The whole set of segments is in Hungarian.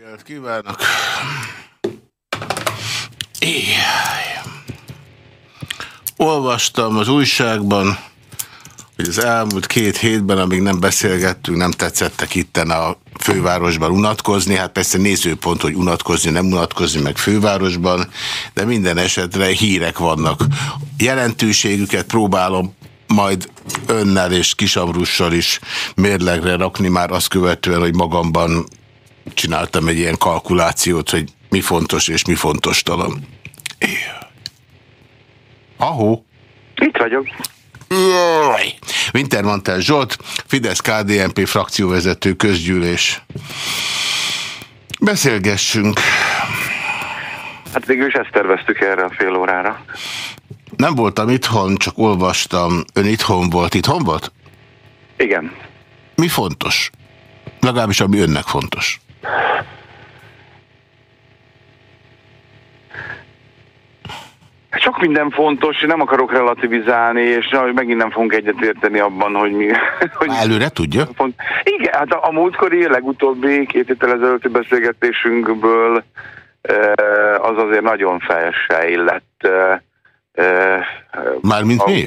reggelt kívánok! Éjjjj. Olvastam az újságban, hogy az elmúlt két hétben, amíg nem beszélgettünk, nem tetszettek itten a fővárosban unatkozni. Hát persze nézőpont, hogy unatkozni, nem unatkozni meg fővárosban, de minden esetre hírek vannak. Jelentőségüket próbálom majd önnel és Kisamrussal is mérlegre rakni már azt követően, hogy magamban csináltam egy ilyen kalkulációt, hogy mi fontos és mi fontos talán. Ahó. Itt vagyok. Wintermantel Zsolt, Fidesz-KDNP frakcióvezető közgyűlés. Beszélgessünk. Hát végül is ezt terveztük erre a fél órára. Nem voltam itthon, csak olvastam. Ön itthon volt. Itthon volt? Igen. Mi fontos? Legalábbis ami önnek fontos. Sok minden fontos, nem akarok relativizálni, és megint nem fogunk egyetérteni abban, hogy mi... Hogy előre tudja? Font. Igen, hát a, a múltkori, legutóbbi két héttel ezelőtti beszélgetésünkből az azért nagyon fejessel illett. Mármint mi?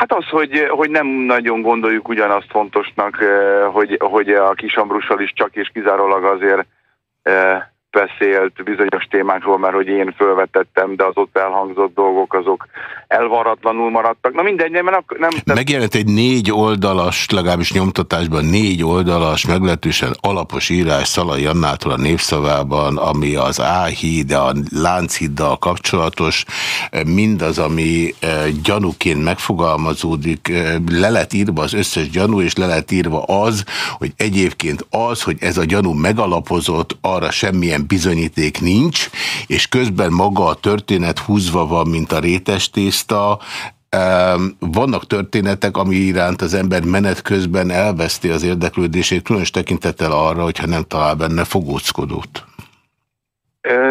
Hát az, hogy, hogy nem nagyon gondoljuk ugyanazt fontosnak, hogy, hogy a Kisambrussal is csak és kizárólag azért beszélt bizonyos témákról, mert hogy én fölvetettem, de az ott elhangzott dolgok azok elvaratlanul maradtak. Na mindegy, nem, nem, nem Megjelent egy négy oldalas, legalábbis nyomtatásban négy oldalas, meglehetősen alapos írás Szalai Annától a népszavában, ami az A-híd, a Lánchíddal kapcsolatos, mindaz, ami e, gyanúként megfogalmazódik, e, le lett írva az összes gyanú, és le lett írva az, hogy egyébként az, hogy ez a gyanú megalapozott, arra semmilyen bizonyíték nincs, és közben maga a történet húzva van, mint a rétes tészta, vannak történetek, ami iránt az ember menet közben elveszti az érdeklődését, különös tekintettel arra, hogyha nem talál benne fogóckodót.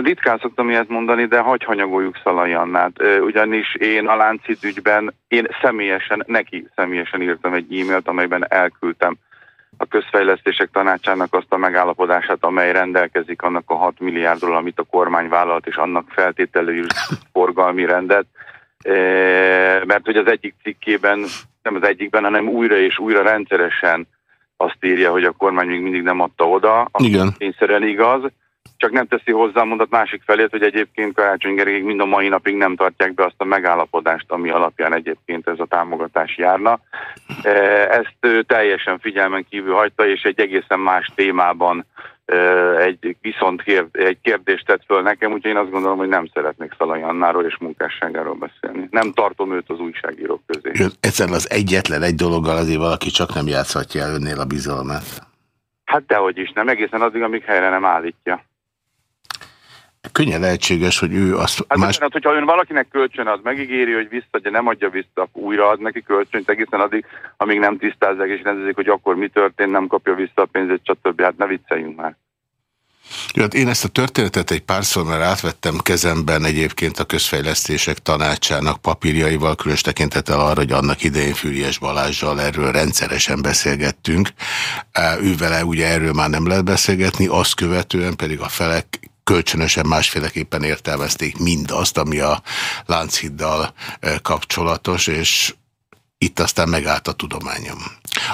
Ritkán szoktam ilyet mondani, de hagy hanyagoljuk Szalai Annát, ugyanis én a Láncid ügyben, én személyesen, neki személyesen írtam egy e-mailt, amelyben elküldtem a közfejlesztések tanácsának azt a megállapodását, amely rendelkezik annak a 6 milliárdról, amit a kormány vállalt, és annak feltételű forgalmi rendet. Mert hogy az egyik cikkében, nem az egyikben, hanem újra és újra rendszeresen azt írja, hogy a kormány még mindig nem adta oda, ami Igen. kényszerűen igaz, csak nem teszi hozzá a mondat másik felét, hogy egyébként Karácsony Gergelyek mind a mai napig nem tartják be azt a megállapodást, ami alapján egyébként ez a támogatás járna. Ezt teljesen figyelmen kívül hagyta, és egy egészen más témában egy viszont kérd, egy kérdést tett föl nekem, úgyhogy én azt gondolom, hogy nem szeretnék Szalai Annáról és munkásságáról beszélni. Nem tartom őt az újságírók közé. Egyszerűen az egyetlen egy dologgal azért valaki csak nem játszhatja el önnél a bizalmát. Hát dehogy is nem, egészen addig, amíg helyre nem állítja. Könnyen lehetséges, hogy ő azt... Hát más... Hát, hogyha ön valakinek kölcsön, az megígéri, hogy visszadja, nem adja vissza, újra ad neki kölcsönt egészen addig, amíg nem tisztázzák és rendezik, hogy akkor mi történt, nem kapja vissza a pénzét, stb. Hát ne vicceljünk már. Jó, hát én ezt a történetet egy párszor már átvettem kezemben egyébként a közfejlesztések tanácsának papírjaival, különös tekintettel arra, hogy annak idején Füriyes Balázsjal erről rendszeresen beszélgettünk. Ő vele ugye erről már nem lehet beszélgetni, azt követően pedig a felek kölcsönösen másféleképpen értelmezték mindazt, ami a Lánchiddal eh, kapcsolatos, és itt aztán megállt a tudományom.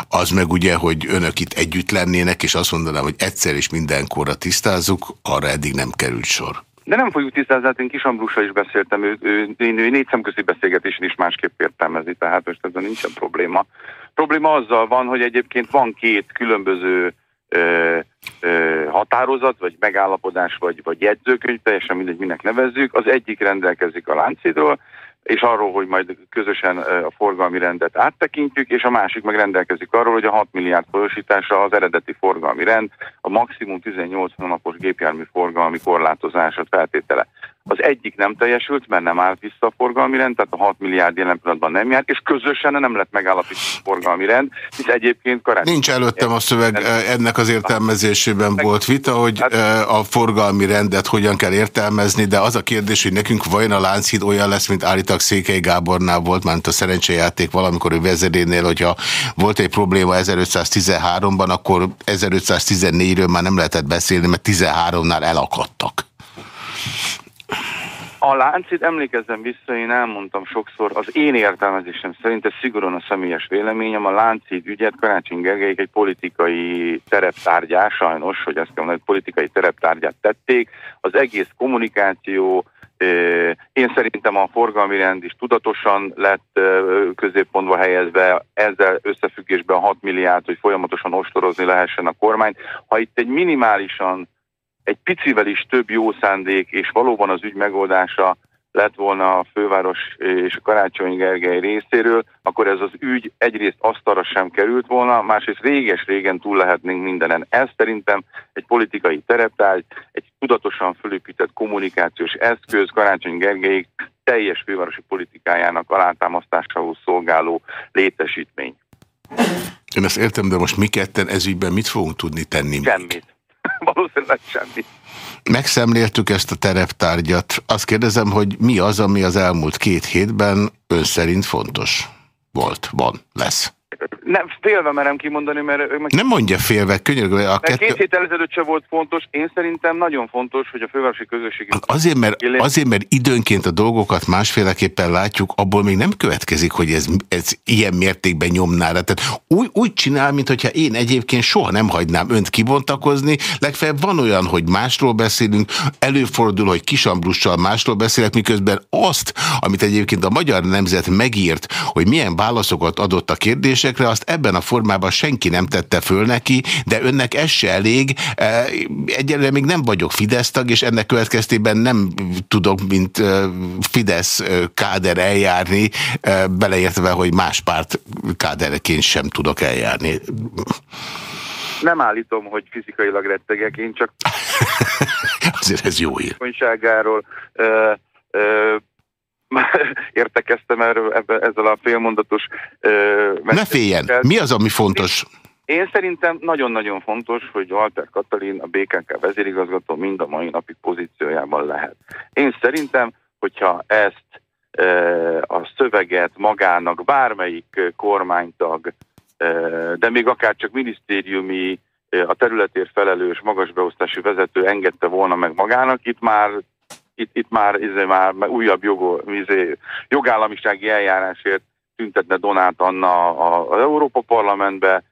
Az meg ugye, hogy önök itt együtt lennének, és azt mondanám, hogy egyszer is mindenkorra tisztázzuk, arra eddig nem került sor. De nem fogjuk tisztázni, hát én Kis is beszéltem, ő, ő, ő, ő négy szemközi beszélgetésen is másképp értelmezi, tehát most ezzel nincsen probléma. Probléma azzal van, hogy egyébként van két különböző ö, ö, határozat, vagy megállapodás, vagy, vagy jegyzőkönyv, teljesen mindegy, minek nevezzük. Az egyik rendelkezik a láncidról, és arról, hogy majd közösen a forgalmi rendet áttekintjük, és a másik meg rendelkezik arról, hogy a 6 milliárd folyosítása az eredeti forgalmi rend, a maximum 18 hónapos gépjármű forgalmi korlátozása feltétele. Az egyik nem teljesült, mert nem állt vissza a forgalmi rend, tehát a 6 milliárd jelen pillanatban nem járt, és közösen nem lett megállapítani a forgalmi rend, hisz egyébként karácsony... Nincs előttem a szöveg, ennek az értelmezésében volt vita, hogy hát- a forgalmi rendet hogyan kell értelmezni, de az a kérdés, hogy nekünk vajon a Lánchíd olyan lesz, mint állítak Székely Gábornál volt, mert a szerencsejáték valamikor ő vezerénél, hogyha volt egy probléma 1513-ban, akkor 1514-ről már nem lehetett beszélni, mert 13-nál elakadtak. A láncid, emlékezzem vissza, én elmondtam sokszor, az én értelmezésem szerint, ez szigorúan a személyes véleményem, a láncid ügyet Karácsony Gergelyik egy politikai tereptárgyá, sajnos, hogy ezt kell mondani, politikai tereptárgyát tették, az egész kommunikáció, én szerintem a forgalmi rend is tudatosan lett középpontba helyezve, ezzel összefüggésben 6 milliárd, hogy folyamatosan ostorozni lehessen a kormány. Ha itt egy minimálisan egy picivel is több jó szándék, és valóban az ügy megoldása lett volna a főváros és a Karácsony Gergely részéről, akkor ez az ügy egyrészt asztalra sem került volna, másrészt réges-régen túl lehetnénk mindenen. Ez szerintem egy politikai tereptárgy, egy tudatosan fölépített kommunikációs eszköz Karácsony Gergely teljes fővárosi politikájának alátámasztásához szolgáló létesítmény. Én ezt értem, de most mi ketten ezügyben mit fogunk tudni tenni? Semmit. Még? Valószínűleg semmit. Megszemléltük ezt a tereptárgyat. Azt kérdezem, hogy mi az, ami az elmúlt két hétben ön szerint fontos volt, van, lesz? Nem, félve merem kimondani, mert... Meg... Nem mondja félve, könyörgő. A kettő... Két héttel ezelőtt se volt fontos. Én szerintem nagyon fontos, hogy a fővárosi közösség... Azért mert, azért, mert időnként a dolgokat másféleképpen látjuk, abból még nem következik, hogy ez, ez ilyen mértékben nyomná le. Tehát úgy, úgy csinál, mintha én egyébként soha nem hagynám önt kibontakozni. Legfeljebb van olyan, hogy másról beszélünk, előfordul, hogy kisambrussal másról beszélek, miközben azt, amit egyébként a magyar nemzet megírt, hogy milyen válaszokat adott a kérdésekre, azt ebben a formában senki nem tette föl neki, de önnek ez se elég. E, egyelőre még nem vagyok Fidesz tag, és ennek következtében nem tudok, mint e, Fidesz e, káder eljárni, beleértve, hogy más párt kádereként sem tudok eljárni. Nem állítom, hogy fizikailag rettegek, én csak... Azért ez jó ír. értekeztem erről ebbe, ezzel a félmondatos... ne féljen! Mi az, ami fontos? Én szerintem nagyon-nagyon fontos, hogy Walter Katalin, a BKK vezérigazgató mind a mai napig pozíciójában lehet. Én szerintem, hogyha ezt e, a szöveget magának bármelyik kormánytag, e, de még akár csak minisztériumi, a területért felelős magasbeosztási vezető engedte volna meg magának, itt már itt, itt már, izé, már újabb jogo, izé, jogállamisági eljárásért tüntetne Donát Anna az Európa Parlamentbe,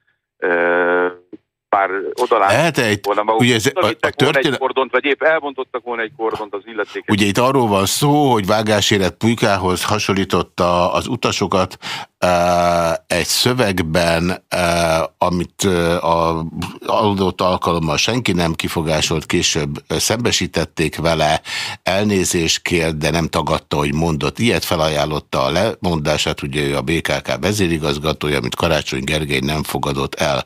már odalát volna maguk. Ugye ez, a, a történet... egy kordont, vagy épp elbontottak volna egy kordont az illetékes. Ugye itt arról van szó, hogy vágásélet pulykához hasonlította az utasokat, egy szövegben, amit a adott alkalommal senki nem kifogásolt, később szembesítették vele, elnézést kér, de nem tagadta, hogy mondott. Ilyet felajánlotta a lemondását, ugye ő a BKK vezérigazgatója, amit Karácsony Gergely nem fogadott el.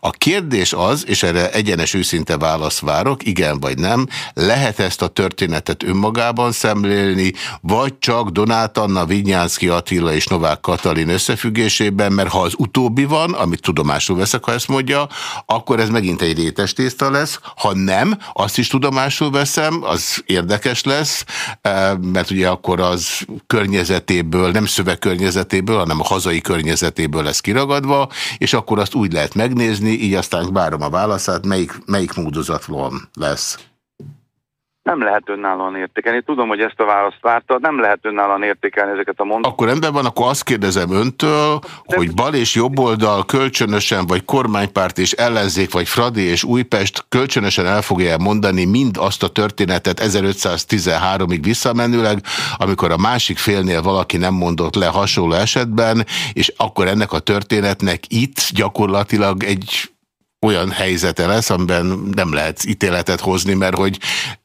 A kérdés az, és erre egyenes őszinte választ várok, igen vagy nem, lehet ezt a történetet önmagában szemlélni, vagy csak Donát Anna, Vinyánszki Attila és Novák Katalin összefüggésében, mert ha az utóbbi van, amit tudomásul veszek, ha ezt mondja, akkor ez megint egy rétes tészta lesz. Ha nem, azt is tudomásul veszem, az érdekes lesz, eh, mert ugye akkor az környezetéből, nem szöveg környezetéből, hanem a hazai környezetéből lesz kiragadva, és akkor azt úgy lehet megnézni, így aztán várom a válaszát, melyik, melyik módozat van lesz nem lehet önállóan értékelni. Tudom, hogy ezt a választ várta, nem lehet önállóan értékelni ezeket a mondatokat. Akkor rendben van, akkor azt kérdezem öntől, De... hogy bal és jobb oldal kölcsönösen, vagy kormánypárt és ellenzék, vagy Fradi és Újpest kölcsönösen el fogja mondani mind azt a történetet 1513-ig visszamenőleg, amikor a másik félnél valaki nem mondott le hasonló esetben, és akkor ennek a történetnek itt gyakorlatilag egy olyan helyzete lesz, amiben nem lehet ítéletet hozni, mert hogy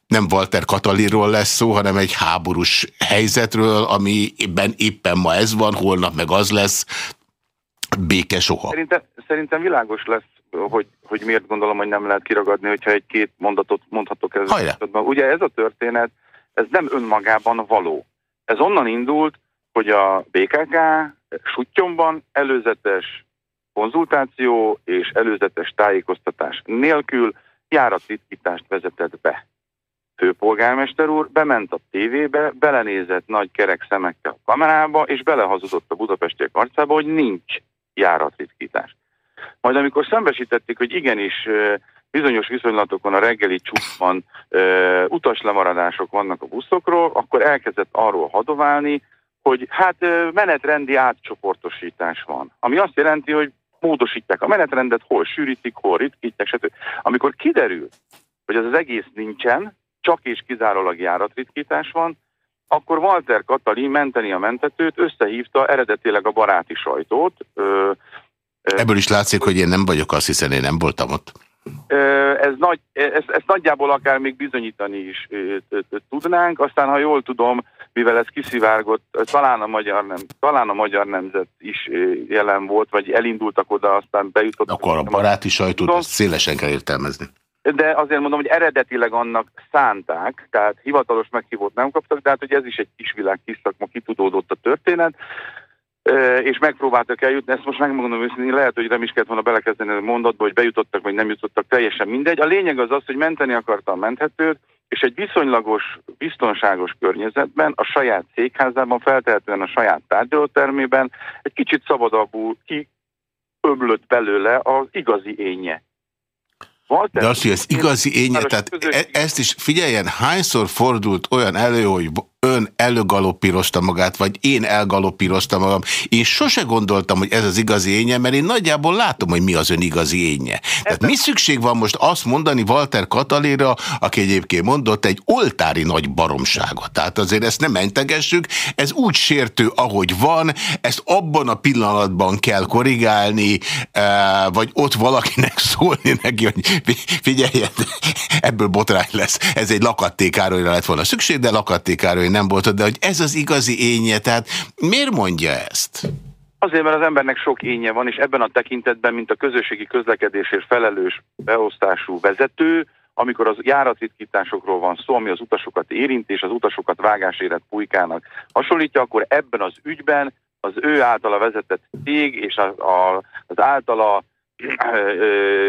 nem Walter Katalinról lesz szó, hanem egy háborús helyzetről, amiben éppen ma ez van, holnap meg az lesz, béke soha. Szerintem, szerintem világos lesz, hogy, hogy miért gondolom, hogy nem lehet kiragadni, hogyha egy-két mondatot mondhatok ezzel. Ugye ez a történet, Ez nem önmagában való. Ez onnan indult, hogy a BKK sutyomban előzetes konzultáció és előzetes tájékoztatás nélkül járatritkítást vezetett be. Főpolgármester úr bement a tévébe, belenézett nagy kerek szemekkel a kamerába, és belehazudott a budapestiek arcába, hogy nincs járatritkítás. Majd amikor szembesítették, hogy igenis bizonyos viszonylatokon a reggeli csúcsban utaslemaradások vannak a buszokról, akkor elkezdett arról hadoválni, hogy hát menetrendi átcsoportosítás van. Ami azt jelenti, hogy módosítják a menetrendet, hol sűrítik, hol ritkítják, stb. Amikor kiderül, hogy az az egész nincsen, csak és kizárólag járatritkítás van, akkor Walter Katalin menteni a mentetőt, összehívta eredetileg a baráti sajtót. Ö, Ebből is látszik, hogy én nem vagyok, azt hiszen én nem voltam ott. Ez nagy, ez, ezt nagyjából akár még bizonyítani is tudnánk, aztán ha jól tudom, mivel ez kiszivárgott, talán a magyar, nem, talán a magyar nemzet is jelen volt, vagy elindultak oda, aztán bejutottak. Akkor a baráti sajtót szélesen kell értelmezni. De azért mondom, hogy eredetileg annak szánták, tehát hivatalos meghívót nem kaptak, de hát hogy ez is egy kisvilág, kis szakma, kitudódott a történet és megpróbáltak eljutni, ezt most megmondom őszintén, lehet, hogy nem is kellett volna belekezdeni a mondatba, hogy bejutottak, vagy nem jutottak, teljesen mindegy. A lényeg az az, hogy menteni akarta a menthetőt, és egy viszonylagos, biztonságos környezetben, a saját székházában, feltehetően a saját tárgyalótermében egy kicsit szabadabbul kiöblött belőle az igazi énje. De azt, hogy ez igazi énje, tehát e ezt is figyeljen, hányszor fordult olyan elő, hogy ön előgalopírozta magát, vagy én elgalopíroztam magam. Én sose gondoltam, hogy ez az igazi énje, mert én nagyjából látom, hogy mi az ön igazi énje. Tehát mi szükség van most azt mondani Walter Kataléra, aki egyébként mondott egy oltári nagy baromságot. Tehát azért ezt nem mentegessük, ez úgy sértő, ahogy van, ezt abban a pillanatban kell korrigálni, eh, vagy ott valakinek szólni neki, hogy figyelj, ebből botrány lesz. Ez egy lakattékárolyra lett volna szükség, de lakattékároly hogy nem volt de hogy ez az igazi énje, tehát miért mondja ezt? Azért, mert az embernek sok énje van, és ebben a tekintetben, mint a közösségi közlekedésért felelős beosztású vezető, amikor az járatritkításokról van szó, ami az utasokat érint, és az utasokat vágáséret pulykának hasonlítja, akkor ebben az ügyben az ő általa vezetett cég és a, a, az általa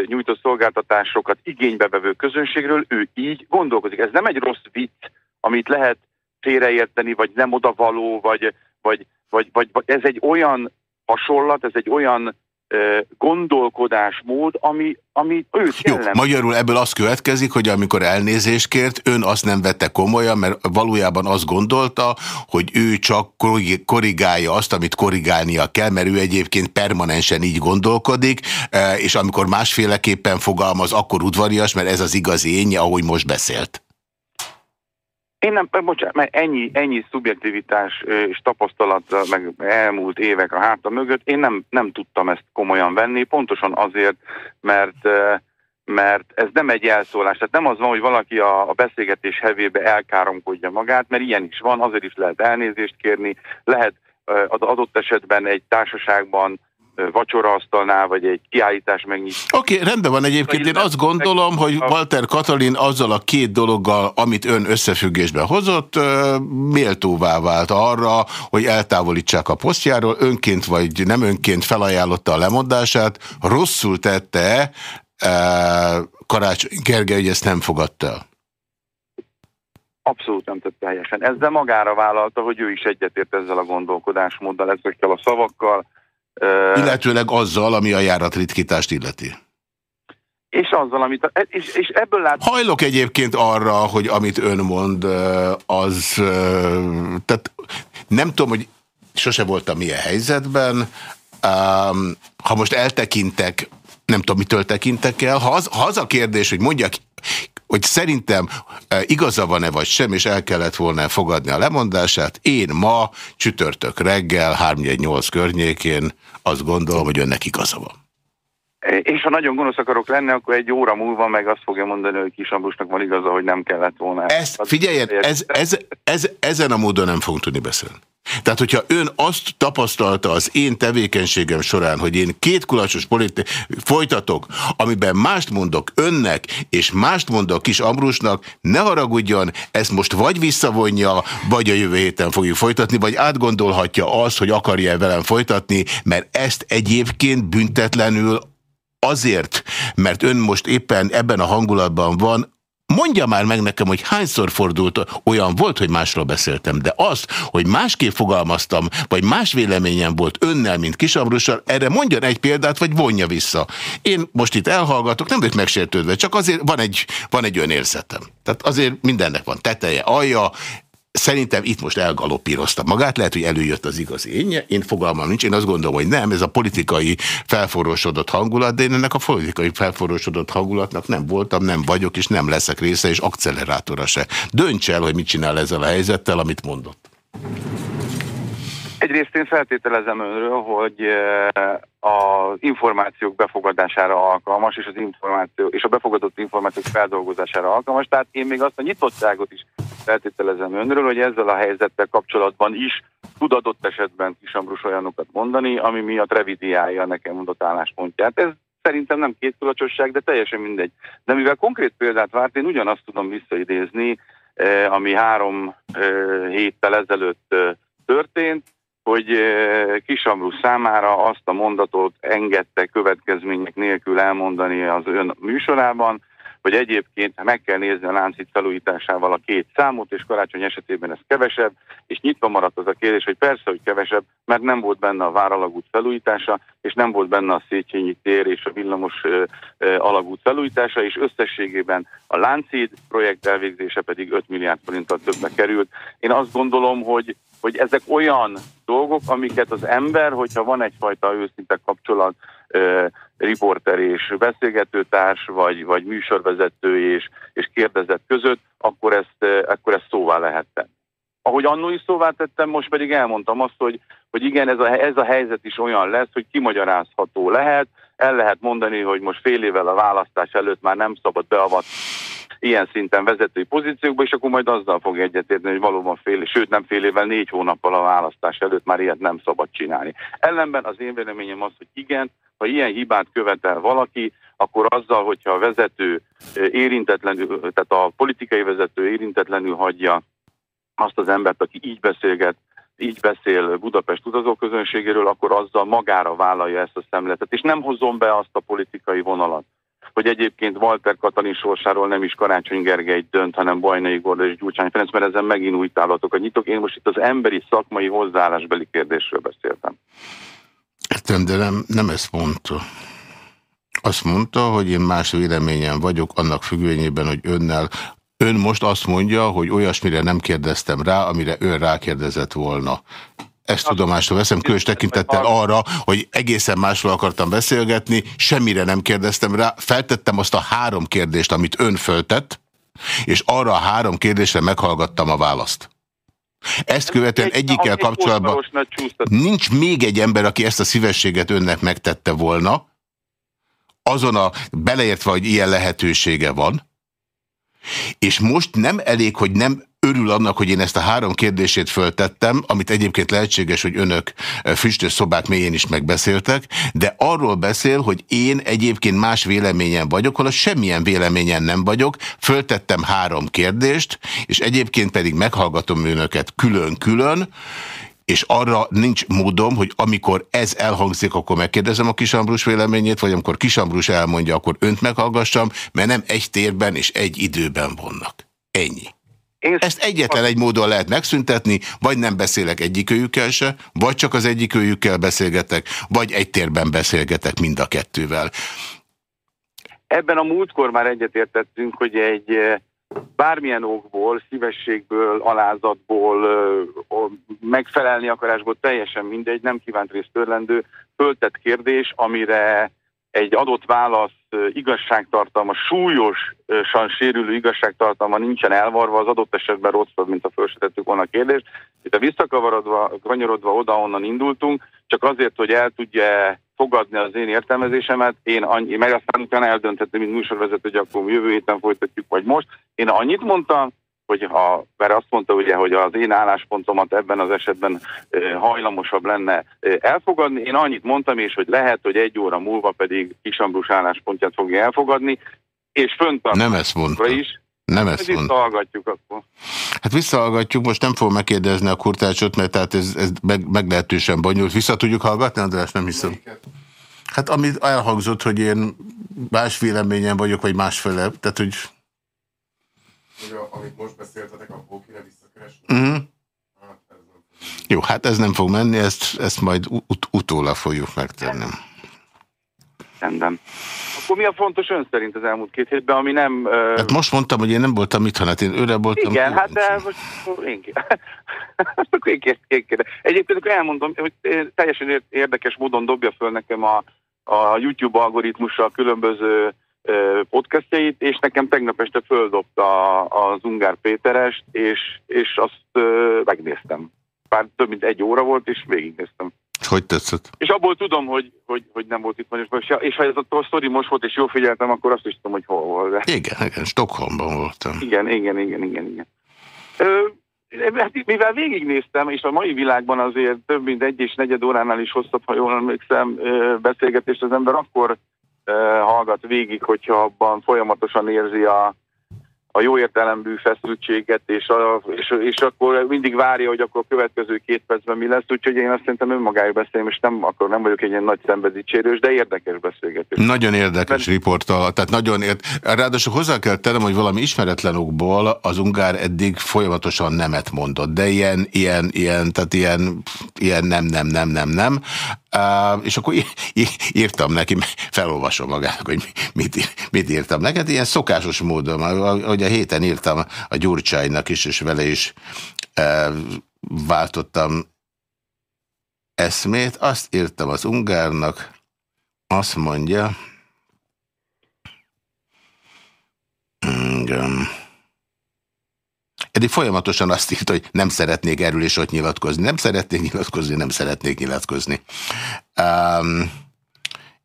nyújtott szolgáltatásokat igénybevevő közönségről ő így gondolkozik. Ez nem egy rossz vicc, amit lehet félreérteni, vagy nem odavaló, vagy, vagy, vagy, vagy, vagy ez egy olyan hasonlat, ez egy olyan gondolkodásmód, ami, ami őt Jó, magyarul ebből az következik, hogy amikor elnézést kért, ön azt nem vette komolyan, mert valójában azt gondolta, hogy ő csak korrigálja azt, amit korrigálnia kell, mert ő egyébként permanensen így gondolkodik, és amikor másféleképpen fogalmaz, akkor udvarias, mert ez az igazi énje, ahogy most beszélt. Én nem, bocsánat, mert ennyi, ennyi szubjektivitás és tapasztalat, meg elmúlt évek a háta mögött, én nem, nem tudtam ezt komolyan venni, pontosan azért, mert, mert ez nem egy elszólás. Tehát nem az van, hogy valaki a, a beszélgetés hevébe elkáromkodja magát, mert ilyen is van, azért is lehet elnézést kérni, lehet az adott esetben egy társaságban vacsoraasztalnál, vagy egy kiállítás megnyit. Oké, okay, rendben van egyébként. Én azt gondolom, hogy Walter Katalin azzal a két dologgal, amit ön összefüggésbe hozott, méltóvá vált arra, hogy eltávolítsák a posztjáról, önként vagy nem önként felajánlotta a lemondását, rosszul tette Karácsony Gergely, hogy ezt nem fogadta el. Abszolút nem tett teljesen. Ezzel magára vállalta, hogy ő is egyetért ezzel a gondolkodásmóddal, ezekkel a szavakkal, Illetőleg azzal, ami a járatritkítást illeti. És azzal, amit... És, és ebből lát... Hajlok egyébként arra, hogy amit ön mond, az... Tehát nem tudom, hogy sose voltam ilyen helyzetben. Ha most eltekintek, nem tudom, mitől tekintek el. Ha az, ha az a kérdés, hogy mondjak hogy szerintem e, igaza van-e vagy sem, és el kellett volna fogadni a lemondását. Én ma csütörtök reggel 3-8 környékén azt gondolom, hogy önnek igaza van. És ha nagyon gonosz akarok lenni, akkor egy óra múlva meg azt fogja mondani, hogy Kisambusnak van igaza, hogy nem kellett volna. Ezt, figyeljen, ez, ez, ez, ezen a módon nem fogunk tudni beszélni. Tehát, hogyha ön azt tapasztalta az én tevékenységem során, hogy én két kulacsos politik folytatok, amiben mást mondok önnek, és mást mondok kis Ambrusnak, ne haragudjon, ezt most vagy visszavonja, vagy a jövő héten fogjuk folytatni, vagy átgondolhatja azt, hogy akarja -e velem folytatni, mert ezt egyébként büntetlenül azért, mert ön most éppen ebben a hangulatban van, Mondja már meg nekem, hogy hányszor fordult, olyan volt, hogy másról beszéltem, de azt, hogy másképp fogalmaztam, vagy más véleményem volt önnel, mint Kisamrussal, erre mondjon egy példát, vagy vonja vissza. Én most itt elhallgatok, nem vagyok megsértődve, csak azért van egy, van egy önérzetem. Tehát azért mindennek van teteje, alja, Szerintem itt most elgalopírozta magát, lehet, hogy előjött az igazi énje, én fogalmam nincs, én azt gondolom, hogy nem, ez a politikai felforrósodott hangulat, de én ennek a politikai felforrósodott hangulatnak nem voltam, nem vagyok, és nem leszek része, és akcelerátora se. Dönts el, hogy mit csinál ezzel a helyzettel, amit mondott. Egyrészt én feltételezem önről, hogy az információk befogadására alkalmas, és az információ és a befogadott információk feldolgozására alkalmas. Tehát én még azt a nyitottságot is feltételezem önről, hogy ezzel a helyzettel kapcsolatban is tud adott esetben Kisambrus olyanokat mondani, ami miatt revidiálja nekem mondott álláspontját. Ez szerintem nem kétkulacsosság, de teljesen mindegy. De mivel konkrét példát várt, én ugyanazt tudom visszaidézni, ami három héttel ezelőtt történt, hogy Kisambrus számára azt a mondatot engedte következmények nélkül elmondani az ön műsorában, hogy egyébként meg kell nézni a láncít felújításával a két számot, és karácsony esetében ez kevesebb, és nyitva maradt az a kérdés, hogy persze, hogy kevesebb, mert nem volt benne a Váralagút felújítása, és nem volt benne a Széchenyi tér és a villamos alagút felújítása, és összességében a láncid projekt elvégzése pedig 5 milliárd forinttal többbe került. Én azt gondolom, hogy hogy ezek olyan dolgok, amiket az ember, hogyha van egyfajta őszinte kapcsolat, riporter és beszélgetőtárs, vagy, vagy műsorvezető és, és kérdezett között, akkor ezt, akkor ezt szóvá lehet tenni. Ahogy annó is szóvá tettem, most pedig elmondtam azt, hogy, hogy igen, ez a, ez a helyzet is olyan lesz, hogy kimagyarázható lehet, el lehet mondani, hogy most fél évvel a választás előtt már nem szabad beavatni ilyen szinten vezetői pozíciókba, és akkor majd azzal fog egyetérteni, hogy valóban fél, sőt nem fél évvel, négy hónappal a választás előtt már ilyet nem szabad csinálni. Ellenben az én véleményem az, hogy igen, ha ilyen hibát követel valaki, akkor azzal, hogyha a vezető érintetlenül, tehát a politikai vezető érintetlenül hagyja azt az embert, aki így beszélget, így beszél Budapest utazóközönségéről, akkor azzal magára vállalja ezt a szemletet, és nem hozom be azt a politikai vonalat, hogy egyébként Walter Katalin sorsáról nem is Karácsony Gergely dönt, hanem Bajnai Gorda és Gyurcsány Ferenc, mert ezen megint új tálatokat nyitok. Én most itt az emberi szakmai hozzáállásbeli kérdésről beszéltem. Értem, de nem, nem ezt mondta. Azt mondta, hogy én más véleményen vagyok, annak függvényében, hogy önnel Ön most azt mondja, hogy olyasmire nem kérdeztem rá, amire ön rákérdezett volna. Ezt tudomásra veszem, különös tekintettel arra, hogy egészen másról akartam beszélgetni, semmire nem kérdeztem rá, feltettem azt a három kérdést, amit ön föltett, és arra a három kérdésre meghallgattam a választ. Ezt követően egyikkel kapcsolatban nincs még egy ember, aki ezt a szívességet önnek megtette volna, azon a beleértve, hogy ilyen lehetősége van, és most nem elég, hogy nem örül annak, hogy én ezt a három kérdését föltettem, amit egyébként lehetséges, hogy önök eh, füstös szobák mélyén is megbeszéltek, de arról beszél, hogy én egyébként más véleményen vagyok, holott semmilyen véleményen nem vagyok, föltettem három kérdést, és egyébként pedig meghallgatom önöket külön-külön, és arra nincs módom, hogy amikor ez elhangzik, akkor megkérdezem a Kisambrus véleményét, vagy amikor Kisambrus elmondja, akkor önt meghallgassam, mert nem egy térben és egy időben vannak. Ennyi. Én Ezt egyetlen egy módon lehet megszüntetni, vagy nem beszélek egyikőjükkel se, vagy csak az egyikőjükkel beszélgetek, vagy egy térben beszélgetek mind a kettővel. Ebben a múltkor már egyetértettünk, hogy egy eh, bármilyen okból, szívességből, alázatból, megfelelni akarásból, teljesen mindegy, nem kívánt részt törlendő, föltett kérdés, amire egy adott válasz igazságtartalma, súlyosan sérülő igazságtartalma nincsen elvarva, az adott esetben rosszabb, mint a felsőtettük volna a kérdést. Itt a visszakavarodva, kanyarodva oda, onnan indultunk, csak azért, hogy el tudja fogadni az én értelmezésemet, én annyi, meg aztán utána eldöntettem, mint műsorvezető, hogy akkor jövő héten folytatjuk, vagy most. Én annyit mondtam, hogy ha, mert azt mondta ugye, hogy az én álláspontomat ebben az esetben hajlamosabb lenne elfogadni. Én annyit mondtam is, hogy lehet, hogy egy óra múlva pedig Kisambrus álláspontját fogja elfogadni, és fönt Nem ezt mondta. Is. Nem ezt mondta. Visszahallgatjuk akkor. Hát visszahallgatjuk, most nem fogom megkérdezni a kurtácsot, mert tehát ez, ez meg, meglehetősen bonyolult. Vissza tudjuk hallgatni, András? Nem hiszem. Hát amit elhangzott, hogy én más véleményen vagyok, vagy másfele, tehát hogy hogy a, amit most beszéltetek, abból kéne visszakeresni? Mhm. -huh. hát, Jó, hát ez nem fog menni, ezt, ezt majd ut utólag fogjuk megtenni. Rendben. Akkor mi a fontos ön szerint az elmúlt két hétben, ami nem... Uh... Hát most mondtam, hogy én nem voltam itt, hanem én őre voltam. Igen, hát de most én én Egyébként elmondom, hogy teljesen érdekes módon dobja föl nekem a, a YouTube algoritmussal különböző podcastjait, és nekem tegnap este földobta az Ungár Péterest, és, és azt megnéztem. Pár több mint egy óra volt, és végignéztem. Hogy tetszett? És abból tudom, hogy, hogy, hogy nem volt itt most. És ha ez a sztori most volt, és jól figyeltem, akkor azt is tudom, hogy hol volt. Igen, igen, Stockholmban voltam. Igen, igen, igen, igen, igen. Ö, hát mivel végignéztem, és a mai világban azért több mint egy és negyed óránál is hosszabb, ha jól emlékszem, beszélgetést az ember akkor hallgat végig, hogyha abban folyamatosan érzi a, a jó értelembű feszültséget, és, a, és, és akkor mindig várja, hogy akkor a következő két percben mi lesz, úgyhogy én azt szerintem önmagáig beszélem, és nem, akkor nem vagyok egy ilyen nagy szenvedítsérős, de érdekes beszélgetés. Nagyon érdekes Mert... riporttal, tehát nagyon ért... Ráadásul hozzá kell tennem, hogy valami ismeretlen okból az ungár eddig folyamatosan nemet mondott, de ilyen, ilyen, ilyen, tehát ilyen, ilyen nem, nem, nem, nem, nem. És akkor írtam neki, felolvasom magának, hogy mit, mit írtam neked. Ilyen szokásos módon, hogy a héten írtam a Gyurcsájnak is, és vele is uh, váltottam eszmét. Azt írtam az Ungárnak, azt mondja, igen, Eddig folyamatosan azt írt, hogy nem szeretnék erről és ott nyilatkozni. Nem szeretnék nyilatkozni, nem szeretnék nyilatkozni. Um,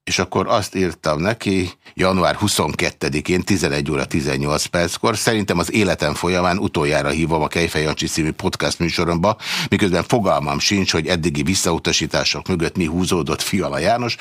és akkor azt írtam neki január 22-én 11 óra 18 perckor. Szerintem az életem folyamán utoljára hívom a Kejfej Jancsi című podcast műsoromba, miközben fogalmam sincs, hogy eddigi visszautasítások mögött mi húzódott Fiala János,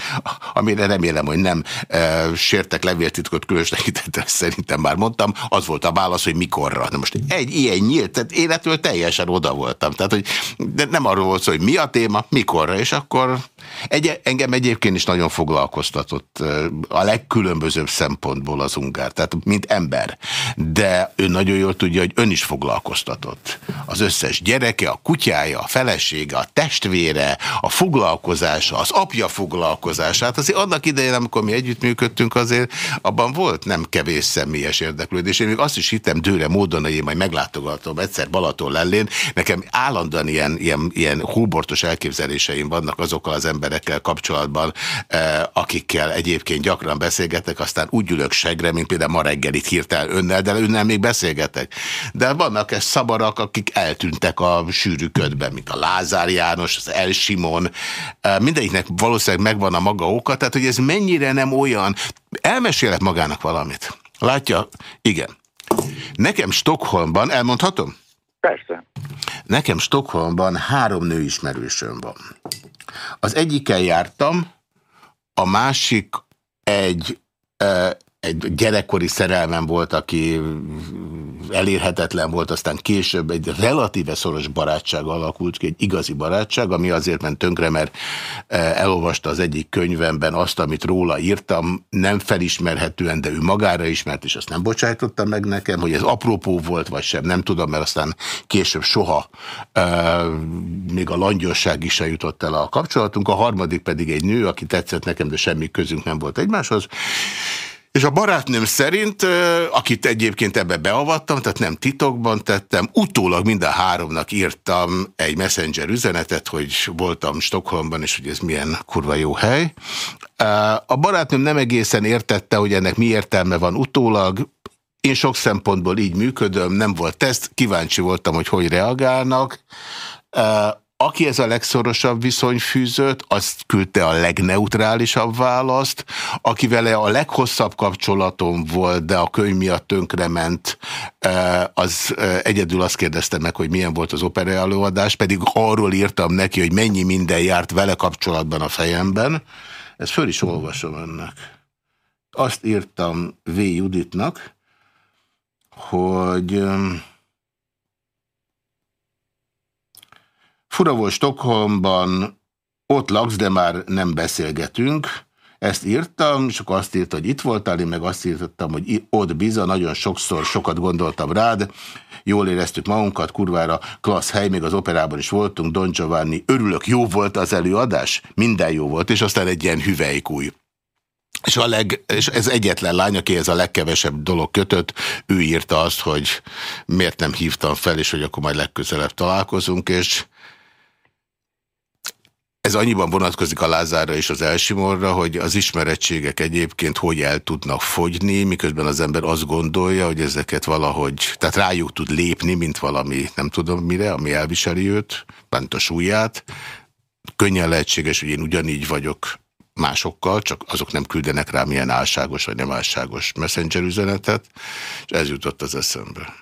amire remélem, hogy nem e, sértek levéltitkot különös tekintettel, szerintem már mondtam, az volt a válasz, hogy mikorra. Na most egy ilyen nyílt, tehát életől teljesen oda voltam. Tehát, hogy de nem arról volt szó, hogy mi a téma, mikorra, és akkor egy, engem egyébként is nagyon foglalkoztatott a legkülönbözőbb szempontból az ungár, tehát mint ember. De ő nagyon jól tudja, hogy ön is foglalkoztatott. Az összes gyereke, a kutyája, a felesége, a testvére, a foglalkozása, az apja foglalkozása. Hát azért annak idején, amikor mi együttműködtünk, azért abban volt nem kevés személyes érdeklődés. Én még azt is hittem dőre módon, hogy én majd meglátogatom egyszer Balaton lellén. Nekem állandóan ilyen, ilyen, ilyen hóbortos elképzeléseim vannak azokkal az emberekkel kapcsolatban, eh, akikkel egyébként gyakran beszélgetek, aztán úgy ülök segre, mint például ma reggel itt hirtelen önnel, de önnel még beszélgetek. De vannak ez szabarak, akik eltűntek a sűrű ködben, mint a Lázár János, az El Simon. Eh, mindegyiknek valószínűleg megvan a maga oka, tehát hogy ez mennyire nem olyan. Elmesélek magának valamit. Látja? Igen. Nekem Stockholmban, elmondhatom? Persze. Nekem Stockholmban három nőismerősöm van. Az egyikkel jártam, a másik egy egy gyerekkori szerelmem volt, aki elérhetetlen volt, aztán később egy relatíve szoros barátság alakult ki, egy igazi barátság, ami azért ment tönkre, mert e, elolvasta az egyik könyvemben azt, amit róla írtam, nem felismerhetően, de ő magára ismert, és azt nem bocsájtotta meg nekem, hogy ez apropó volt, vagy sem, nem tudom, mert aztán később soha e, még a langyosság is se jutott el a kapcsolatunk, a harmadik pedig egy nő, aki tetszett nekem, de semmi közünk nem volt egymáshoz, és a barátnőm szerint, akit egyébként ebbe beavattam, tehát nem titokban tettem, utólag mind a háromnak írtam egy messenger üzenetet, hogy voltam Stockholmban, és hogy ez milyen kurva jó hely. A barátnőm nem egészen értette, hogy ennek mi értelme van utólag, én sok szempontból így működöm, nem volt teszt, kíváncsi voltam, hogy hogy reagálnak Aki ez a legszorosabb viszony fűzött, azt küldte a legneutrálisabb választ, aki vele a leghosszabb kapcsolatom volt, de a könyv miatt tönkrement, az egyedül azt kérdezte meg, hogy milyen volt az opera előadás, pedig arról írtam neki, hogy mennyi minden járt vele kapcsolatban a fejemben. Ezt föl is olvasom ennek. Azt írtam V. Juditnak, hogy fura volt Stockholmban, ott laksz, de már nem beszélgetünk. Ezt írtam, és akkor azt írta, hogy itt voltál, én meg azt írtam, hogy ott biza, nagyon sokszor sokat gondoltam rád, jól éreztük magunkat, kurvára klassz hely, még az operában is voltunk, Don Giovanni, örülök, jó volt az előadás? Minden jó volt, és aztán egy ilyen hüvelykúj. És, a leg, és ez egyetlen lány, aki ez a legkevesebb dolog kötött, ő írta azt, hogy miért nem hívtam fel, és hogy akkor majd legközelebb találkozunk, és ez annyiban vonatkozik a Lázárra és az Elsimorra, hogy az ismerettségek egyébként hogy el tudnak fogyni, miközben az ember azt gondolja, hogy ezeket valahogy, tehát rájuk tud lépni, mint valami, nem tudom mire, ami elviseli őt, bent a súlyát. Könnyen lehetséges, hogy én ugyanígy vagyok másokkal, csak azok nem küldenek rá milyen álságos vagy nem álságos messenger üzenetet, és ez jutott az eszembe.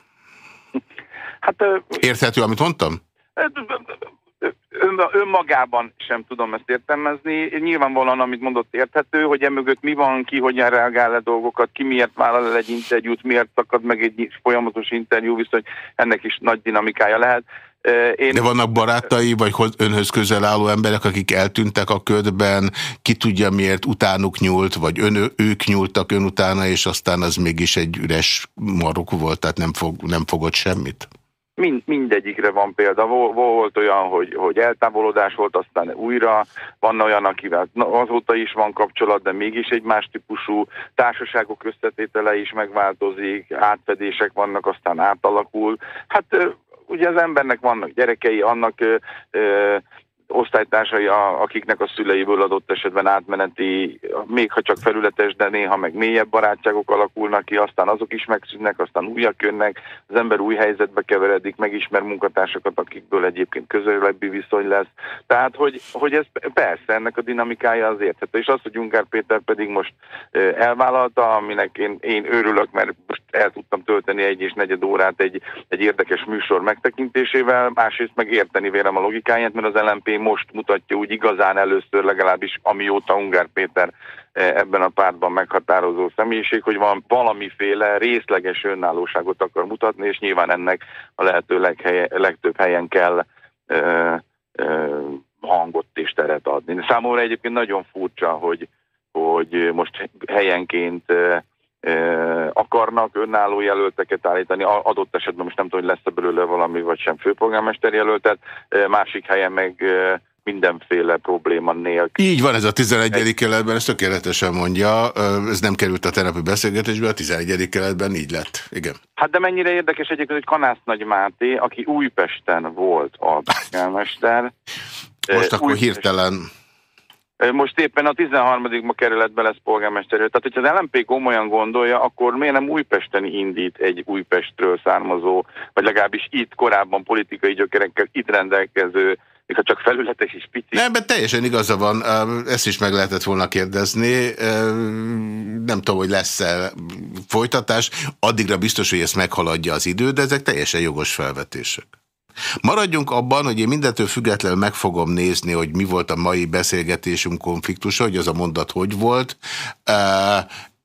Hát, Érthető, amit mondtam? Önmagában sem tudom ezt értelmezni. Nyilvánvalóan, amit mondott érthető, hogy emögött mi van, ki hogyan reagál le dolgokat, ki miért vállal el egy interjút, miért szakad meg egy folyamatos interjú, viszont ennek is nagy dinamikája lehet. Én... De vannak barátai, vagy önhöz közel álló emberek, akik eltűntek a ködben, ki tudja miért utánuk nyúlt, vagy ön, ők nyúltak ön utána, és aztán az mégis egy üres marok volt, tehát nem, fog, nem fogott semmit? Mind, mindegyikre van példa. Volt olyan, hogy, hogy eltávolodás volt, aztán újra. Van olyan, akivel azóta is van kapcsolat, de mégis egy más típusú társaságok összetétele is megváltozik, átfedések vannak, aztán átalakul. Hát ugye az embernek vannak gyerekei, annak ö, ö, osztálytársai, akiknek a szüleiből adott esetben átmeneti, még ha csak felületes, de néha meg mélyebb barátságok alakulnak ki, aztán azok is megszűnnek, aztán újak jönnek, az ember új helyzetbe keveredik, megismer munkatársakat, akikből egyébként közelebbi viszony lesz. Tehát, hogy, hogy ez persze, ennek a dinamikája az érthető. És az, hogy Ungár Péter pedig most elvállalta, aminek én, én örülök, mert most el tudtam tölteni egy és negyed órát egy, egy érdekes műsor megtekintésével, másrészt meg érteni vélem a logikáját, mert az LMP most mutatja úgy igazán először legalábbis, amióta Ungár Péter eh, ebben a pártban meghatározó személyiség, hogy van valamiféle részleges önállóságot akar mutatni, és nyilván ennek a lehető leghelye, legtöbb helyen kell ö, eh, ö, eh, hangot és teret adni. Számomra egyébként nagyon furcsa, hogy, hogy most helyenként akarnak önálló jelölteket állítani, adott esetben most nem tudom, hogy lesz-e belőle valami, vagy sem főpolgármester jelöltet, másik helyen meg mindenféle probléma nélkül. Így van ez a 11. keletben, ezt tökéletesen mondja, ez nem került a terepi beszélgetésbe, a 11. keletben így lett. Igen. Hát de mennyire érdekes egyébként, hogy Kanász Nagy Máté, aki Újpesten volt a polgármester. Most akkor Újpesten, hirtelen most éppen a 13. kerületben lesz polgármester. Tehát, hogyha az LMP komolyan gondolja, akkor miért nem Újpesten indít egy Újpestről származó, vagy legalábbis itt korábban politikai gyökerekkel itt rendelkező még ha csak felületes és pici. Nem, mert teljesen igaza van, ezt is meg lehetett volna kérdezni. Nem tudom, hogy lesz-e folytatás. Addigra biztos, hogy ezt meghaladja az idő, de ezek teljesen jogos felvetések. Maradjunk abban, hogy én mindentől függetlenül meg fogom nézni, hogy mi volt a mai beszélgetésünk konfliktusa, hogy az a mondat hogy volt.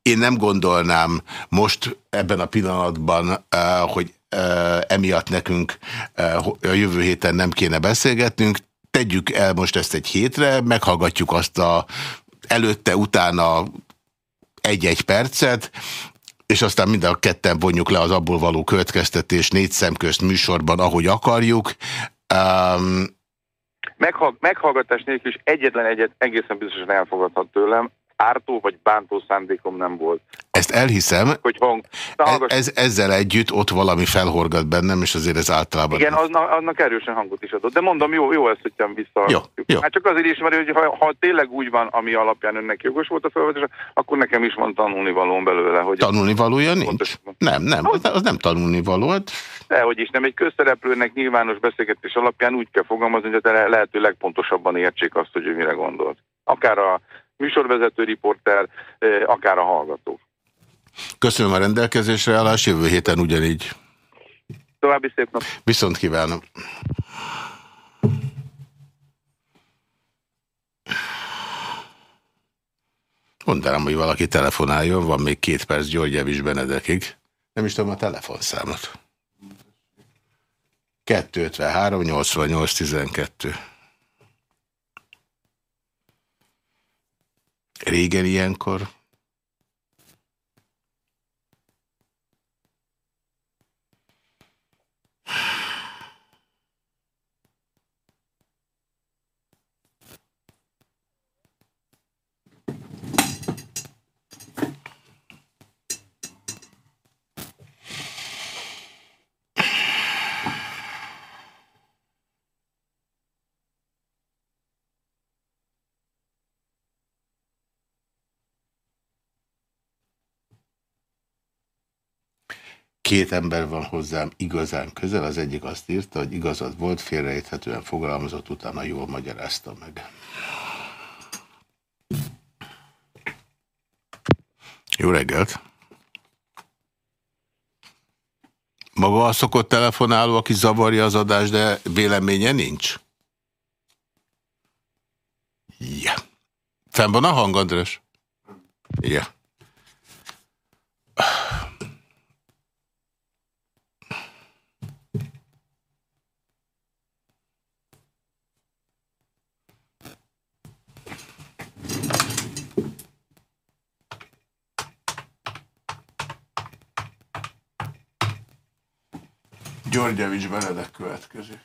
Én nem gondolnám most ebben a pillanatban, hogy emiatt nekünk a jövő héten nem kéne beszélgetnünk. Tegyük el most ezt egy hétre, meghallgatjuk azt a előtte, utána egy-egy percet, és aztán mind a ketten vonjuk le az abból való következtetés négy szemközt műsorban, ahogy akarjuk. Um, Meghall meghallgatás nélkül is egyetlen egyet egészen biztosan elfogadhat tőlem, ártó vagy bántó szándékom nem volt. Ezt elhiszem. Hogy hang, ez, ez, ezzel együtt ott valami felhorgat bennem, és azért ez általában... Igen, aznak, annak erősen hangot is adott. De mondom, jó, jó ezt, hogyha vissza... Jó, jó. Hát csak azért is, mert hogy ha, ha tényleg úgy van, ami alapján önnek jogos volt a felvetés, akkor nekem is van tanulni valón belőle. Hogy tanulni valója nincs? Nem, nem, az, az nem tanulni való. Hát... Dehogy is nem. Egy közszereplőnek nyilvános beszélgetés alapján úgy kell fogalmazni, hogy a lehető legpontosabban értsék azt, hogy ő mire gondolt. Akár a műsorvezető riporter, akár a hallgató. Köszönöm a rendelkezésre állás, jövő héten ugyanígy. További szép nap. Viszont kívánom. Mondanám, hogy valaki telefonáljon, van még két perc György Evis Benedekig. Nem is tudom a telefonszámot. 253 88 12. Régen ilyenkor Két ember van hozzám igazán közel, az egyik azt írta, hogy igazad volt, félrejthetően fogalmazott, utána jól magyarázta meg. Jó reggelt! Maga a szokott telefonáló, aki zavarja az adást, de véleménye nincs? Ja. Fenn van a hang, András? Ja. Györgyevics Benedek következik.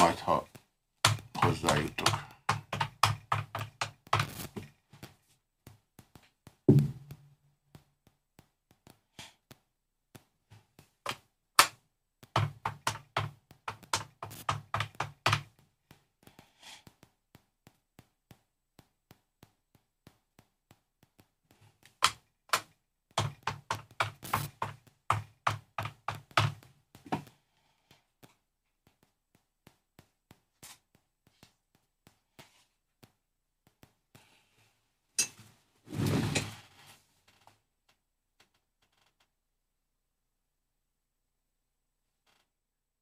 Majd, ha hozzájutok.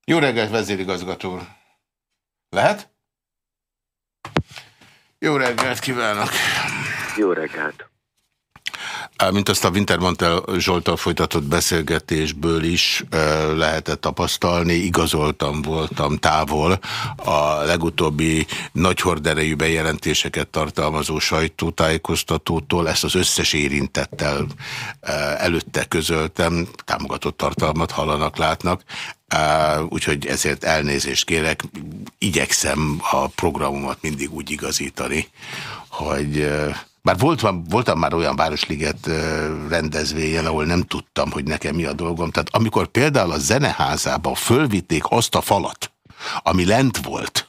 Jó reggelt, vezérigazgató Lehet? Jó reggelt kívánok! Jó reggelt! Mint azt a Wintermantel Zsoltal folytatott beszélgetésből is lehetett tapasztalni, igazoltam voltam távol a legutóbbi nagy horderejű bejelentéseket tartalmazó sajtótájékoztatótól, ezt az összes érintettel előtte közöltem, támogatott tartalmat hallanak, látnak, úgyhogy ezért elnézést kérek, igyekszem a programomat mindig úgy igazítani, hogy bár volt, voltam már olyan Városliget rendezvényen, ahol nem tudtam, hogy nekem mi a dolgom. Tehát amikor például a zeneházába fölvitték azt a falat, ami lent volt,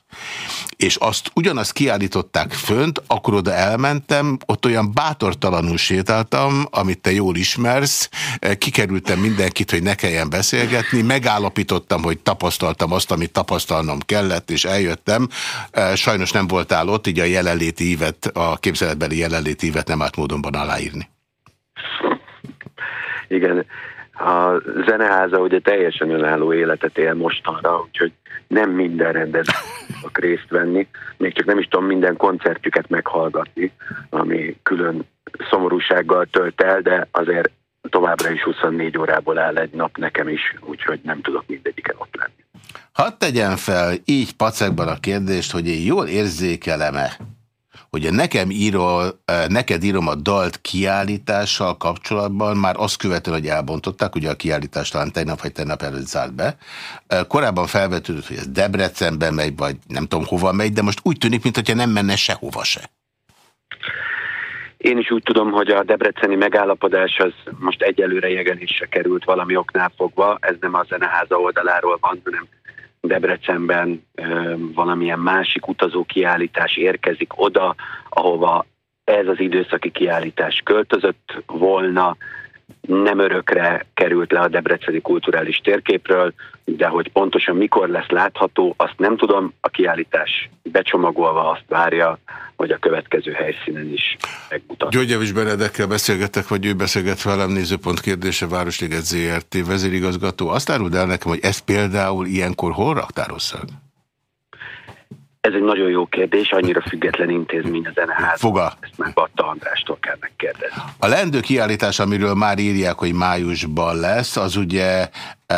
és azt ugyanazt kiállították fönt, akkor oda elmentem, ott olyan bátortalanul sétáltam, amit te jól ismersz, kikerültem mindenkit, hogy ne kelljen beszélgetni, megállapítottam, hogy tapasztaltam azt, amit tapasztalnom kellett, és eljöttem. Sajnos nem voltál ott, így a jelenléti ívet, a képzeletbeli jelenléti ívet nem állt módonban aláírni. Igen, a zeneháza ugye teljesen önálló életet él mostanra, úgyhogy nem minden rendezvények részt venni, még csak nem is tudom minden koncertjüket meghallgatni, ami külön szomorúsággal tölt el, de azért továbbra is 24 órából áll egy nap nekem is, úgyhogy nem tudok mindegyiken ott lenni. Hadd tegyen fel így pacekban a kérdést, hogy én jól érzékelem-e, hogy nekem írol, neked írom a dalt kiállítással kapcsolatban, már azt követően, hogy elbontották, ugye a kiállítás talán tegnap vagy tegnap előtt zárt be. Korábban felvetődött, hogy ez Debrecenbe megy, vagy nem tudom hova megy, de most úgy tűnik, mintha nem menne sehova se. Én is úgy tudom, hogy a debreceni megállapodás az most egyelőre jegelésre került valami oknál fogva. Ez nem a zeneháza oldaláról van, hanem Debrecenben valamilyen másik utazó kiállítás érkezik oda, ahova ez az időszaki kiállítás költözött volna, nem örökre került le a debreceni kulturális térképről, de hogy pontosan mikor lesz látható, azt nem tudom. A kiállítás becsomagolva azt várja, hogy a következő helyszínen is megmutat. Györgyevics Benedekkel beszélgetek, vagy ő beszélget velem, nézőpont kérdése, Városliget ZRT vezérigazgató. Azt áruld el nekem, hogy ezt például ilyenkor hol raktározzák? Ez egy nagyon jó kérdés, annyira független intézmény a zeneház. Foga. Ezt már Batta Andrástól kell megkérdezni. A lendő kiállítás, amiről már írják, hogy májusban lesz, az ugye e,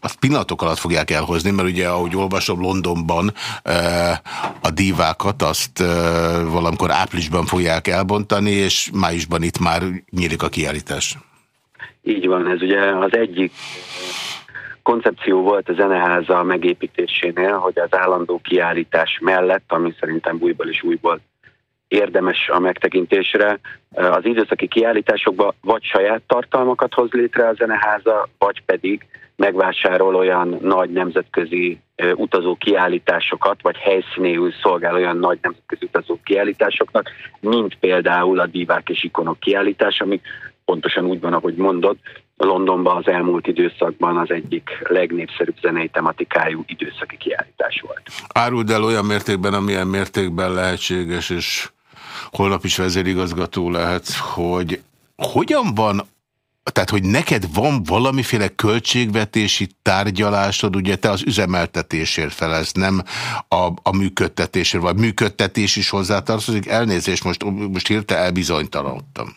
azt pillanatok alatt fogják elhozni, mert ugye, ahogy olvasom, Londonban e, a dívákat azt e, valamikor áprilisban fogják elbontani, és májusban itt már nyílik a kiállítás. Így van, ez ugye az egyik koncepció volt a zeneháza megépítésénél, hogy az állandó kiállítás mellett, ami szerintem újból és újból érdemes a megtekintésre, az időszaki kiállításokba vagy saját tartalmakat hoz létre a zeneháza, vagy pedig megvásárol olyan nagy nemzetközi utazó kiállításokat, vagy helyszínéül szolgál olyan nagy nemzetközi utazó kiállításoknak, mint például a divák és ikonok kiállítás, ami pontosan úgy van, ahogy mondod, Londonban az elmúlt időszakban az egyik legnépszerűbb zenei tematikájú időszaki kiállítás volt. Áruld el olyan mértékben, amilyen mértékben lehetséges, és holnap is vezérigazgató lehet, hogy hogyan van tehát, hogy neked van valamiféle költségvetési tárgyalásod, ugye te az üzemeltetésért felez, nem a, a működtetésért, vagy működtetés is hozzátartozik. Elnézést, most, most hirtelen elbizonytalanodtam.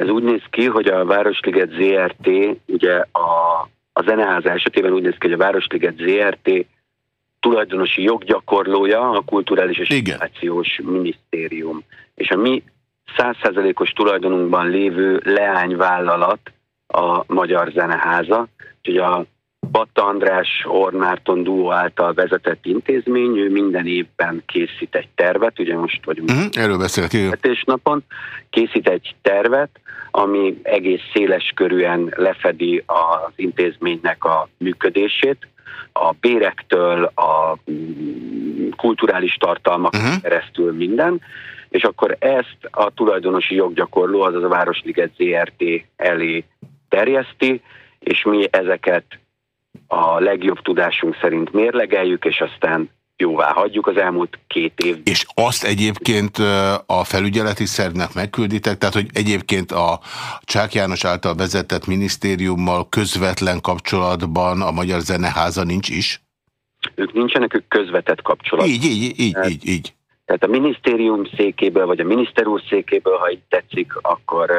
Ez úgy néz ki, hogy a Városliget ZRT, ugye a, a zeneház esetében úgy néz ki, hogy a Városliget ZRT tulajdonosi joggyakorlója a Kulturális és Innovációs Minisztérium. És a mi százszerzelékos tulajdonunkban lévő leányvállalat a Magyar Zeneháza, úgyhogy a Batta András Ormárton Duo által vezetett intézmény, ő minden évben készít egy tervet, ugye most vagyunk uh -huh, erről beszélek, napon, készít egy tervet, ami egész széles körűen lefedi az intézménynek a működését, a bérektől, a mm, kulturális tartalmak uh -huh. keresztül minden, és akkor ezt a tulajdonosi joggyakorló, azaz a Városliget ZRT elé terjeszti, és mi ezeket a legjobb tudásunk szerint mérlegeljük, és aztán jóvá hagyjuk az elmúlt két év. És azt egyébként a felügyeleti szervnek megkülditek, tehát hogy egyébként a Csák János által vezetett minisztériummal közvetlen kapcsolatban a Magyar Zeneháza nincs is? Ők nincsenek, ők közvetett kapcsolatban. Így, így, így, így, így. Tehát a minisztérium székéből, vagy a miniszter úr székéből, ha így tetszik, akkor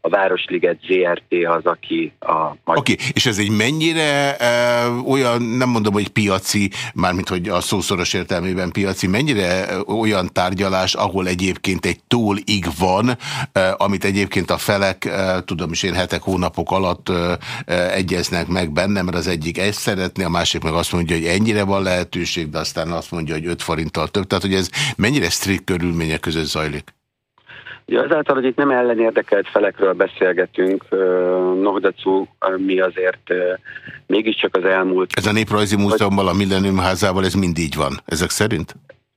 a Városliget ZRT az, aki a... Oké, okay. és ez egy mennyire e, olyan, nem mondom, hogy piaci, mármint hogy a szószoros értelmében piaci, mennyire olyan tárgyalás, ahol egyébként egy túlig van, e, amit egyébként a felek, e, tudom is én hetek, hónapok alatt e, egyeznek meg benne, mert az egyik ezt szeretné, a másik meg azt mondja, hogy ennyire van lehetőség, de aztán azt mondja, hogy 5 forinttal több. Tehát, hogy ez mennyire strikt körülmények között zajlik? Ja, azáltal, hogy itt nem ellenérdekelt felekről beszélgetünk, Nohdacu mi azért mégiscsak az elmúlt... Ez a Néprajzi Múzeummal, a Millennium házával, ez mind így van, ezek szerint?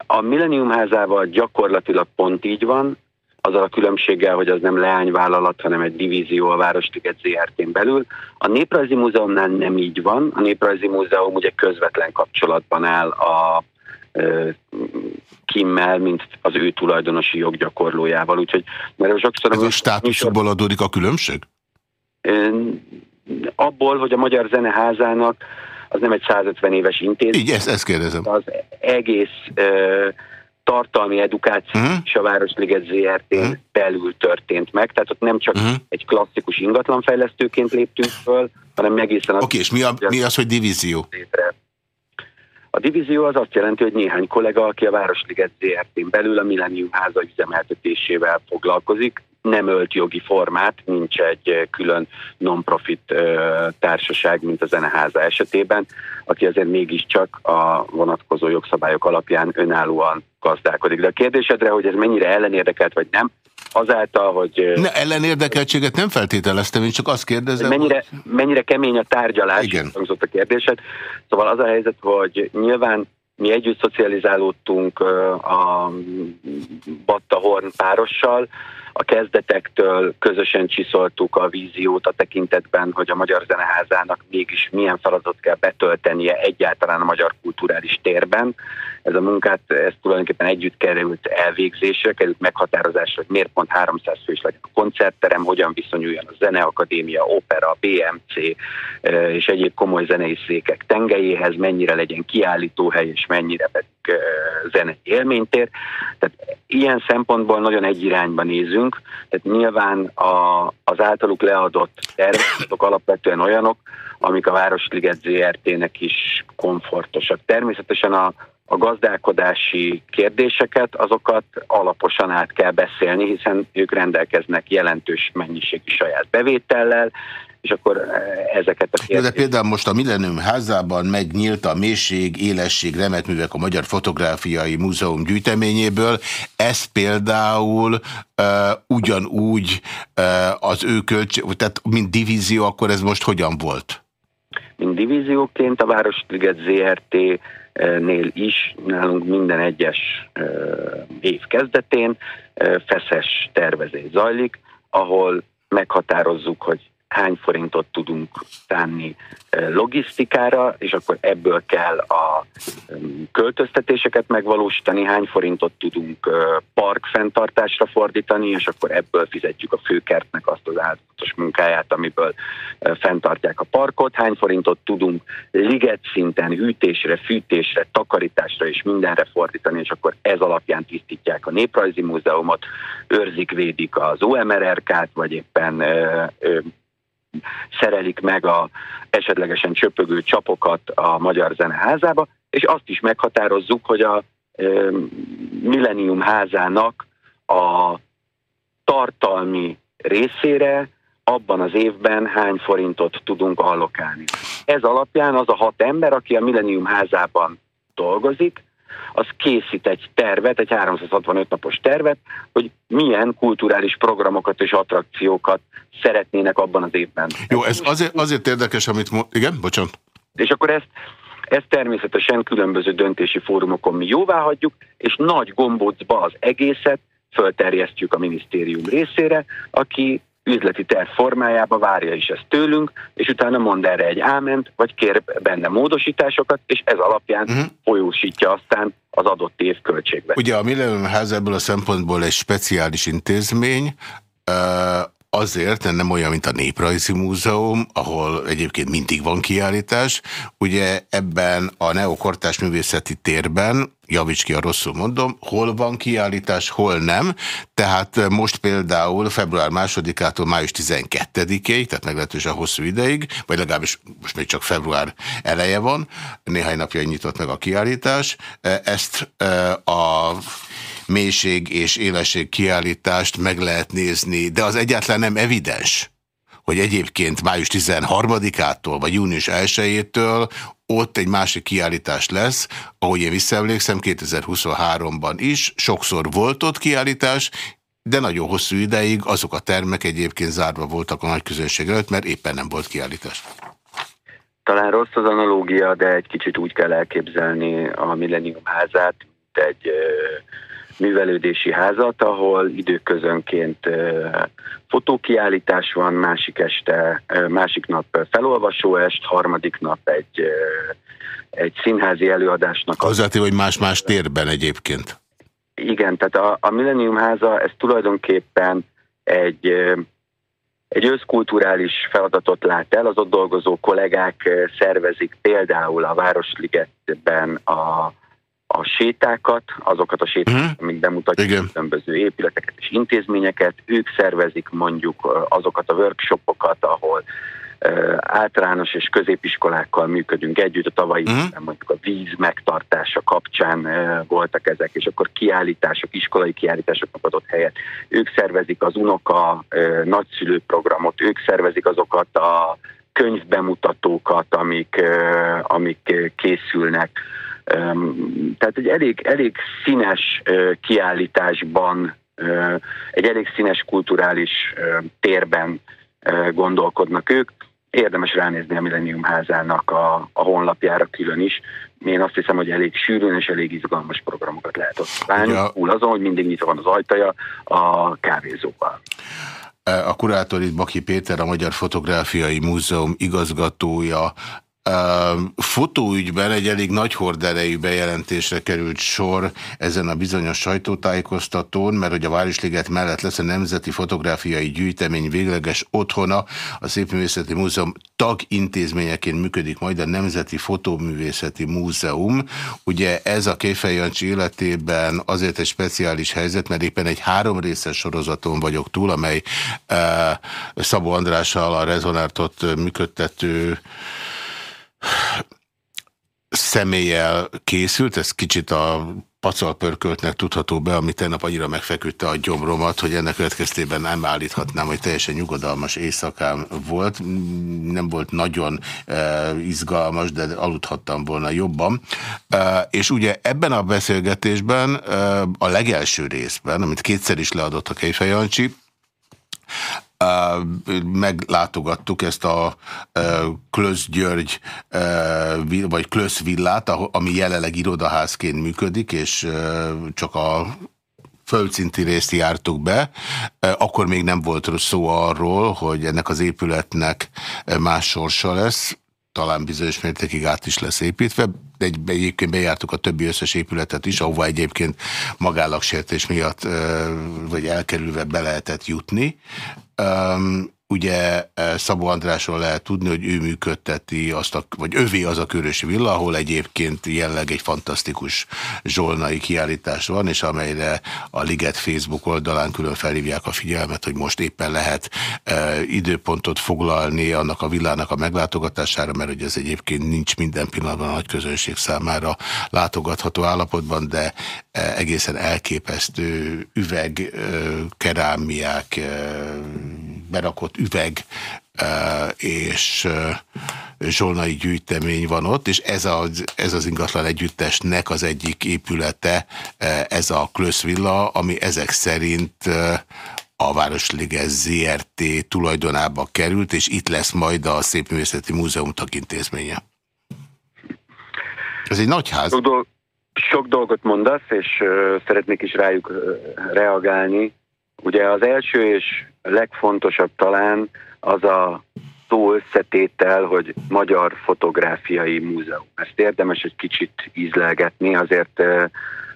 A Millennium házával gyakorlatilag pont így van, azzal a különbséggel, hogy az nem leányvállalat, hanem egy divízió a Városliget ZRT-n belül. A Néprajzi Múzeumnál nem így van. A Néprajzi Múzeum ugye közvetlen kapcsolatban áll a Kimmel, mint az ő tulajdonosi joggyakorlójával. Úgyhogy, mert sokszor Ez a státuszokból adódik a különbség? Abból, hogy a Magyar Zeneházának az nem egy 150 éves intézmény. Így, ezt, ezt kérdezem. Az egész uh, tartalmi edukáció uh-huh. és a Városliget ZRT uh-huh. belül történt meg, tehát ott nem csak uh-huh. egy klasszikus ingatlanfejlesztőként léptünk föl, hanem egészen... Oké, okay, és mi, a, mi az, hogy divízió? Létre. A divízió az azt jelenti, hogy néhány kollega, aki a Városliget ZRT-n belül a Millennium háza üzemeltetésével foglalkozik, nem ölt jogi formát, nincs egy külön non-profit társaság, mint a Zeneháza esetében, aki azért mégiscsak a vonatkozó jogszabályok alapján önállóan gazdálkodik. De a kérdésedre, hogy ez mennyire ellenérdekelt vagy nem, azáltal, hogy... Ne, ellenérdekeltséget nem feltételeztem, én csak azt kérdezem... Mennyire, hogy... mennyire kemény a tárgyalás, Igen. hangzott a kérdésed. Szóval az a helyzet, hogy nyilván mi együtt szocializálódtunk a Batta Horn párossal, a kezdetektől közösen csiszoltuk a víziót a tekintetben, hogy a Magyar Zeneházának mégis milyen feladatot kell betöltenie egyáltalán a magyar kulturális térben. Ez a munkát, ez tulajdonképpen együtt került elvégzésre, került meghatározásra, hogy miért pont 300 fős legyen a koncertterem, hogyan viszonyuljon a Zeneakadémia, Opera, BMC és egyéb komoly zenei székek tengelyéhez, mennyire legyen kiállítóhely és mennyire pedig zenei élménytér. Tehát ilyen szempontból nagyon egy irányba nézünk, tehát nyilván a, az általuk leadott tervezetek alapvetően olyanok, amik a Városliget ZRT-nek is komfortosak. Természetesen a, a gazdálkodási kérdéseket, azokat alaposan át kell beszélni, hiszen ők rendelkeznek jelentős mennyiségű saját bevétellel, és akkor eh, ezeket a kérdéseket... De például most a Millennium házában megnyílt a mélység, élesség, remetművek a Magyar Fotográfiai Múzeum gyűjteményéből. Ez például uh, ugyanúgy uh, az ő költség, tehát mint divízió, akkor ez most hogyan volt? Mint divízióként a Városliget ZRT nél is nálunk minden egyes év kezdetén feszes tervezés zajlik, ahol meghatározzuk, hogy hány forintot tudunk tenni logisztikára, és akkor ebből kell a költöztetéseket megvalósítani, hány forintot tudunk park fenntartásra fordítani, és akkor ebből fizetjük a főkertnek azt az áldozatos munkáját, amiből fenntartják a parkot, hány forintot tudunk liget szinten hűtésre, fűtésre, takarításra és mindenre fordítani, és akkor ez alapján tisztítják a Néprajzi Múzeumot, őrzik, védik az OMRRK-t, vagy éppen szerelik meg a esetlegesen csöpögő csapokat a Magyar Zeneházába, és azt is meghatározzuk, hogy a Millennium házának a tartalmi részére abban az évben hány forintot tudunk allokálni. Ez alapján az a hat ember, aki a Millennium házában dolgozik, az készít egy tervet, egy 365 napos tervet, hogy milyen kulturális programokat és attrakciókat szeretnének abban az évben. Jó, ez azért, azért érdekes, amit... Igen, bocsánat. És akkor ezt, ezt természetesen különböző döntési fórumokon mi jóvá hagyjuk, és nagy gombócba az egészet fölterjesztjük a minisztérium részére, aki üzleti terv formájába várja is ezt tőlünk, és utána mond erre egy áment, vagy kér benne módosításokat, és ez alapján uh mhm. -huh. folyósítja aztán az adott év költségvetését. Ugye a Millennium Ház ebből a szempontból egy speciális intézmény, azért, nem olyan, mint a Néprajzi Múzeum, ahol egyébként mindig van kiállítás. Ugye ebben a neokortás művészeti térben, javíts ki, a rosszul mondom, hol van kiállítás, hol nem. Tehát most például február másodikától május 12-ig, tehát meglehetősen hosszú ideig, vagy legalábbis most még csak február eleje van, néhány napja nyitott meg a kiállítás. Ezt a mélység és élesség kiállítást meg lehet nézni, de az egyáltalán nem evidens, hogy egyébként május 13-ától vagy június 1-től ott egy másik kiállítás lesz, ahogy én visszaemlékszem 2023-ban is, sokszor volt ott kiállítás, de nagyon hosszú ideig azok a termek egyébként zárva voltak a nagy közönség előtt, mert éppen nem volt kiállítás. Talán rossz az analógia, de egy kicsit úgy kell elképzelni a Millennium házát, mint egy művelődési házat, ahol időközönként fotókiállítás van, másik este, másik nap felolvasó est, harmadik nap egy, egy színházi előadásnak. Hozzátéve, hogy más-más térben egyébként. Igen, tehát a, a Millennium háza, ez tulajdonképpen egy, egy összkulturális feladatot lát el, az ott dolgozó kollégák szervezik például a Városligetben a a sétákat, azokat a sétákat, uh-huh. amik bemutatják Igen. különböző épületeket és intézményeket, ők szervezik mondjuk azokat a workshopokat, ahol általános és középiskolákkal működünk együtt, a tavalyi uh-huh. mondjuk a víz megtartása kapcsán voltak ezek, és akkor kiállítások, iskolai kiállításoknak adott helyet. Ők szervezik az unoka nagyszülőprogramot, ők szervezik azokat a könyvbemutatókat, amik, amik készülnek. Tehát egy elég, elég színes kiállításban, egy elég színes kulturális térben gondolkodnak ők. Érdemes ránézni a Millennium házának a, a honlapjára külön is. Én azt hiszem, hogy elég sűrűn és elég izgalmas programokat lehet ott válni. Ja. azon, hogy mindig nyitva van az ajtaja a kávézóval. A kurátor itt Baki Péter, a Magyar Fotográfiai Múzeum igazgatója. Fotóügyben egy elég nagy horderejű bejelentésre került sor ezen a bizonyos sajtótájékoztatón, mert hogy a Városliget mellett lesz a Nemzeti Fotográfiai Gyűjtemény végleges otthona, a Szépművészeti Múzeum tagintézményeként működik majd a Nemzeti Fotóművészeti Múzeum. Ugye ez a Kéfej életében azért egy speciális helyzet, mert éppen egy három részes sorozaton vagyok túl, amely Szabó Andrással a Rezonártot működtető személlyel készült, ez kicsit a pacalpörköltnek tudható be, ami tegnap annyira megfeküdte a gyomromat, hogy ennek következtében nem állíthatnám, hogy teljesen nyugodalmas éjszakám volt. Nem volt nagyon e, izgalmas, de aludhattam volna jobban. E, és ugye ebben a beszélgetésben, e, a legelső részben, amit kétszer is leadott a Kejfej Jancsi, meglátogattuk ezt a Klösz György vagy Klösz villát, ami jelenleg irodaházként működik, és csak a földszinti részt jártuk be, akkor még nem volt szó arról, hogy ennek az épületnek más sorsa lesz, talán bizonyos mértékig át is lesz építve, de egyébként bejártuk a többi összes épületet is, ahova egyébként magállagsértés miatt, vagy elkerülve be lehetett jutni. Ugye e, Szabó Andrásról lehet tudni, hogy ő működteti azt, a, vagy övé az a körös villa, ahol egyébként jelleg egy fantasztikus zsolnai kiállítás van, és amelyre a Liget Facebook oldalán külön felhívják a figyelmet, hogy most éppen lehet e, időpontot foglalni annak a villának a meglátogatására, mert hogy ez egyébként nincs minden pillanatban a nagy közönség számára látogatható állapotban, de e, egészen elképesztő üveg, e, kerámiák, e, berakott üveg és zsolnai gyűjtemény van ott, és ez az, ez az ingatlan együttesnek az egyik épülete, ez a Klösz ami ezek szerint a Városliges ZRT tulajdonába került, és itt lesz majd a Szépművészeti Múzeum tagintézménye. Ez egy nagy ház. Sok, dolg, sok dolgot mondasz, és uh, szeretnék is rájuk uh, reagálni. Ugye az első és legfontosabb talán az a szó összetétel, hogy Magyar Fotográfiai Múzeum. Ezt érdemes egy kicsit ízlelgetni, azért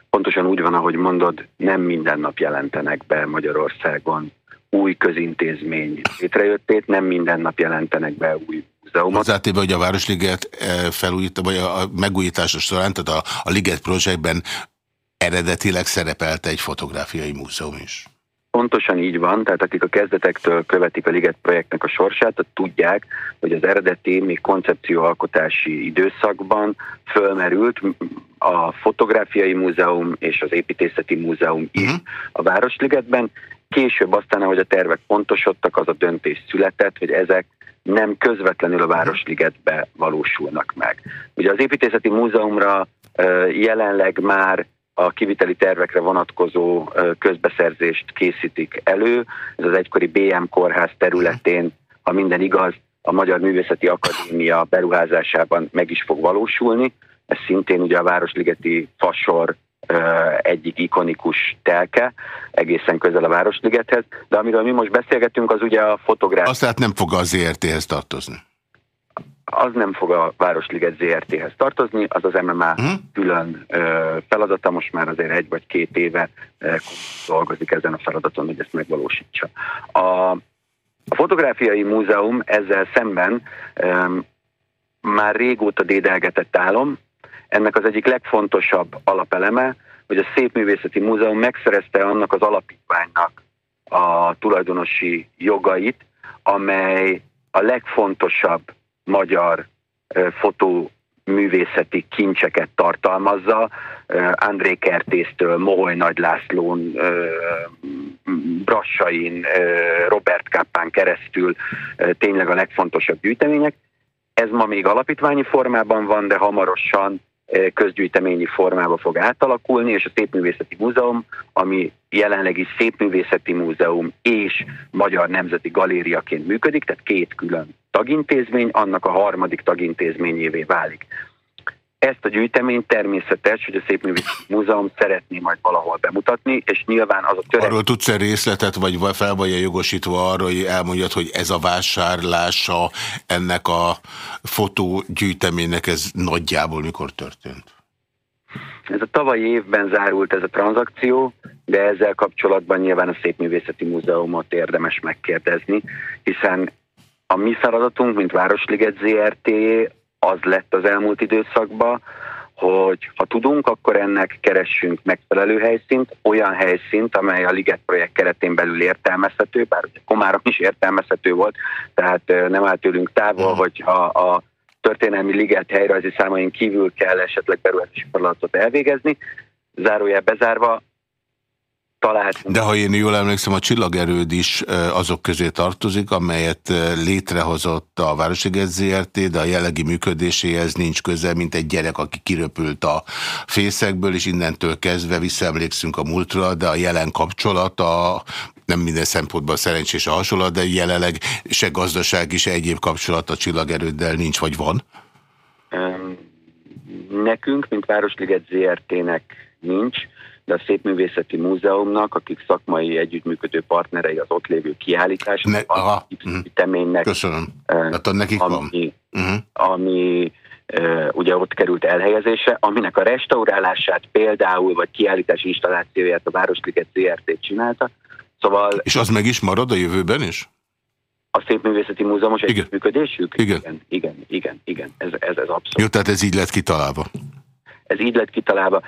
pontosan úgy van, ahogy mondod, nem minden nap jelentenek be Magyarországon új közintézmény létrejöttét, nem minden nap jelentenek be új múzeumot. Hozzátéve, hogy a Városliget felújít, vagy a megújítása során, tehát a, a Liget projektben eredetileg szerepelt egy fotográfiai múzeum is. Pontosan így van, tehát akik a kezdetektől követik a Liget projektnek a sorsát, tudják, hogy az eredeti, még koncepcióalkotási időszakban fölmerült a Fotográfiai Múzeum és az Építészeti Múzeum is uh-huh. a Városligetben. Később aztán, ahogy a tervek pontosodtak, az a döntés született, hogy ezek nem közvetlenül a Városligetbe valósulnak meg. Ugye az Építészeti Múzeumra jelenleg már a kiviteli tervekre vonatkozó közbeszerzést készítik elő. Ez az egykori BM kórház területén, ha minden igaz, a Magyar Művészeti Akadémia beruházásában meg is fog valósulni. Ez szintén ugye a Városligeti Fasor egyik ikonikus telke, egészen közel a Városligethez, de amiről mi most beszélgetünk, az ugye a fotográfia. Azt tehát nem fog az ERT-hez tartozni az nem fog a Városliget ZRT-hez tartozni, az az MMA uh-huh. Mhm. külön feladata, most már azért egy vagy két éve dolgozik ezen a feladaton, hogy ezt megvalósítsa. A, a Fotográfiai Múzeum ezzel szemben ö, már régóta dédelgetett álom, ennek az egyik legfontosabb alapeleme, hogy a Szépművészeti Múzeum megszerezte annak az alapítványnak a tulajdonosi jogait, amely a legfontosabb magyar fotóművészeti kincseket tartalmazza, André Kertésztől, Moholy Nagy Lászlón, Brassain, Robert Kappán keresztül tényleg a legfontosabb gyűjtemények. Ez ma még alapítványi formában van, de hamarosan közgyűjteményi formába fog átalakulni, és a Szépművészeti Múzeum, ami jelenlegi Szépművészeti Múzeum és Magyar Nemzeti Galériaként működik, tehát két külön tagintézmény, annak a harmadik tagintézményévé válik. Ezt a gyűjteményt természetes, hogy a Szépművészeti Múzeum szeretné majd valahol bemutatni, és nyilván az a törek... Arról tudsz -e részletet, vagy fel vagy -e jogosítva arra, hogy elmondjad, hogy ez a vásárlása ennek a fotógyűjteménynek ez nagyjából mikor történt? Ez a tavalyi évben zárult ez a tranzakció, de ezzel kapcsolatban nyilván a Szépművészeti Múzeumot érdemes megkérdezni, hiszen a mi feladatunk, mint Városliget ZRT, az lett az elmúlt időszakban, hogy ha tudunk, akkor ennek keressünk megfelelő helyszínt, olyan helyszínt, amely a Liget projekt keretén belül értelmezhető, bár Komárom is értelmezhető volt, tehát nem áll tőlünk távol, hogyha a történelmi Liget helyrajzi számain kívül kell esetleg beruházási feladatot elvégezni. Zárójel bezárva, talált. De ha én jól emlékszem, a csillagerőd is azok közé tartozik, amelyet létrehozott a Városliget ZRT, de a jellegi működéséhez nincs köze, mint egy gyerek, aki kiröpült a fészekből, és innentől kezdve visszaemlékszünk a múltra, de a jelen kapcsolata nem minden szempontból szerencsés a hasonlat, de jelenleg se gazdaság, se egyéb kapcsolat a csillagerőddel nincs, vagy van? Nekünk, mint Városliget ZRT-nek nincs, de a Szépművészeti Múzeumnak, akik szakmai együttműködő partnerei az ott lévő kiállítás, ne, aha, teménynek, Köszönöm. Hát nekik ami, van. Uh mhm. -huh. ami ugye ott került elhelyezése, aminek a restaurálását például, vagy kiállítási installációját a Városliget ZRT csinálta. Szóval, És az meg is marad a jövőben is? A Szépművészeti Múzeumos igen. együttműködésük? Igen. igen. Igen, igen, igen, ez, ez, ez abszolút. Jó, tehát ez így lett kitalálva. Ez így lett kitalálva.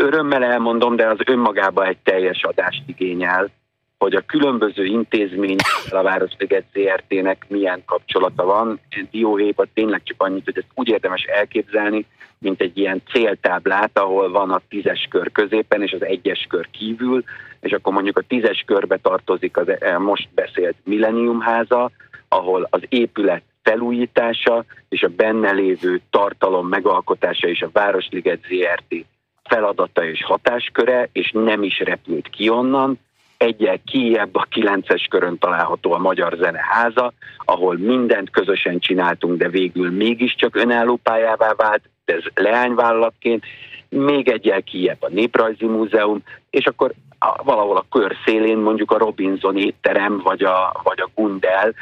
Mm, örömmel elmondom, de az önmagában egy teljes adást igényel, hogy a különböző intézményekkel a Városliget ZRT-nek milyen kapcsolata van. Dióhéjban tényleg csak annyit, hogy ezt úgy érdemes elképzelni, mint egy ilyen céltáblát, ahol van a tízes kör középen és az egyes kör kívül, és akkor mondjuk a tízes körbe tartozik az e, most beszélt Millenniumháza, ahol az épület felújítása és a benne lévő tartalom megalkotása és a Városliget ZRT feladata és hatásköre, és nem is repült ki onnan. Egyel kiebb a kilences körön található a Magyar Zeneháza, ahol mindent közösen csináltunk, de végül mégiscsak önálló pályává vált, ez leányvállalatként. Még egyel kiebb a Néprajzi Múzeum, és akkor a, valahol a kör szélén mondjuk a Robinson étterem, vagy a, vagy a Gundel,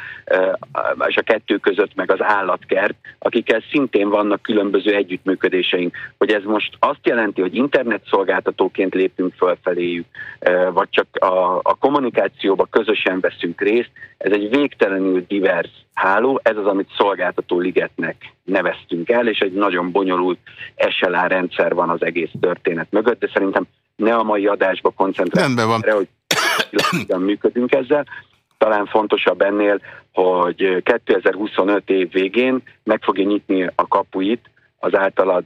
és a kettő között meg az állatkert, akikkel szintén vannak különböző együttműködéseink. Hogy ez most azt jelenti, hogy internetszolgáltatóként lépünk fölfeléjük, vagy csak a, a kommunikációba közösen veszünk részt, ez egy végtelenül divers háló, ez az, amit szolgáltató ligetnek neveztünk el, és egy nagyon bonyolult SLA rendszer van az egész történet mögött, de szerintem ne a mai adásba koncentrálni erre, hogy hogyan működünk ezzel. Talán fontosabb ennél, hogy 2025 év végén meg fogja nyitni a kapuit az általad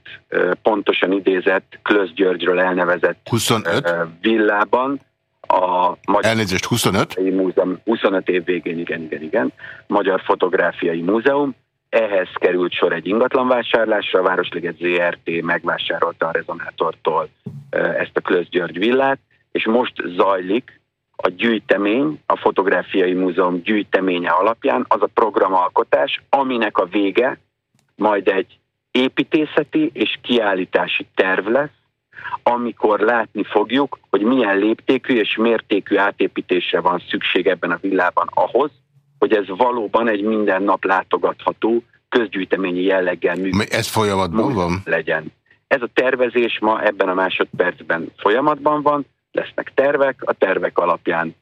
pontosan idézett Klösz Györgyről elnevezett 25? villában, a Magyar Elnézést, 25? Múzeum, 25 év végén, igen, igen, igen, Magyar Fotográfiai Múzeum, ehhez került sor egy ingatlanvásárlásra, a Városliget ZRT megvásárolta a rezonátortól ezt a Klösz György villát, és most zajlik a gyűjtemény, a Fotográfiai Múzeum gyűjteménye alapján az a programalkotás, aminek a vége majd egy építészeti és kiállítási terv lesz, amikor látni fogjuk, hogy milyen léptékű és mértékű átépítésre van szükség ebben a villában ahhoz, hogy ez valóban egy minden nap látogatható közgyűjteményi jelleggel működő. Ez folyamatban van? Legyen. Ez a tervezés ma ebben a másodpercben folyamatban van, lesznek tervek, a tervek alapján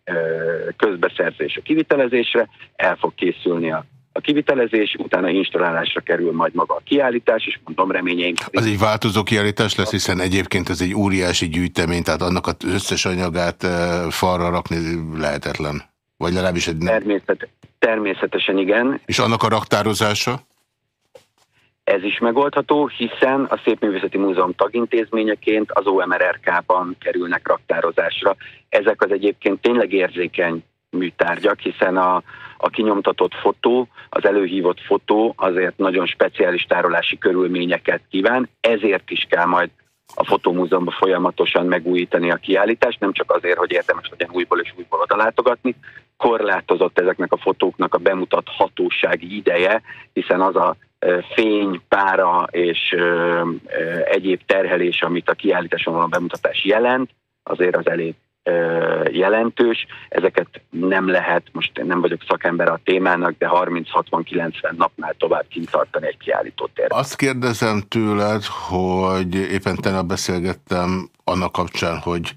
közbeszerzés a kivitelezésre, el fog készülni a a kivitelezés, utána installálásra kerül majd maga a kiállítás, és mondom reményeim. Az egy változó kiállítás lesz, hiszen egyébként ez egy óriási gyűjtemény, tehát annak az összes anyagát falra rakni lehetetlen. Vagy legalábbis egy... Természet, Természetesen igen. És annak a raktározása? Ez is megoldható, hiszen a Szépművészeti Múzeum tagintézményeként az OMRRK-ban kerülnek raktározásra. Ezek az egyébként tényleg érzékeny műtárgyak, hiszen a, a kinyomtatott fotó, az előhívott fotó azért nagyon speciális tárolási körülményeket kíván, ezért is kell majd a fotómúzeumban folyamatosan megújítani a kiállítást, nem csak azért, hogy érdemes legyen újból és újból oda látogatni, korlátozott ezeknek a fotóknak a bemutathatósági ideje, hiszen az a fény, pára és egyéb terhelés, amit a kiállításon a bemutatás jelent, azért az elég jelentős. Ezeket nem lehet, most nem vagyok szakember a témának, de 30-60-90 napnál tovább kint tartani egy kiállítótérben. Azt kérdezem tőled, hogy éppen tegnap beszélgettem annak kapcsán, hogy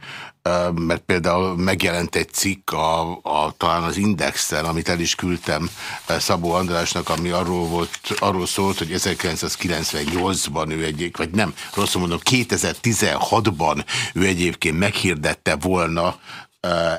mert például megjelent egy cikk a, a, talán az Indexen, amit el is küldtem Szabó Andrásnak, ami arról, volt, arról szólt, hogy 1998-ban ő egyik, vagy nem, rosszul mondom, 2016-ban ő egyébként meghirdette volna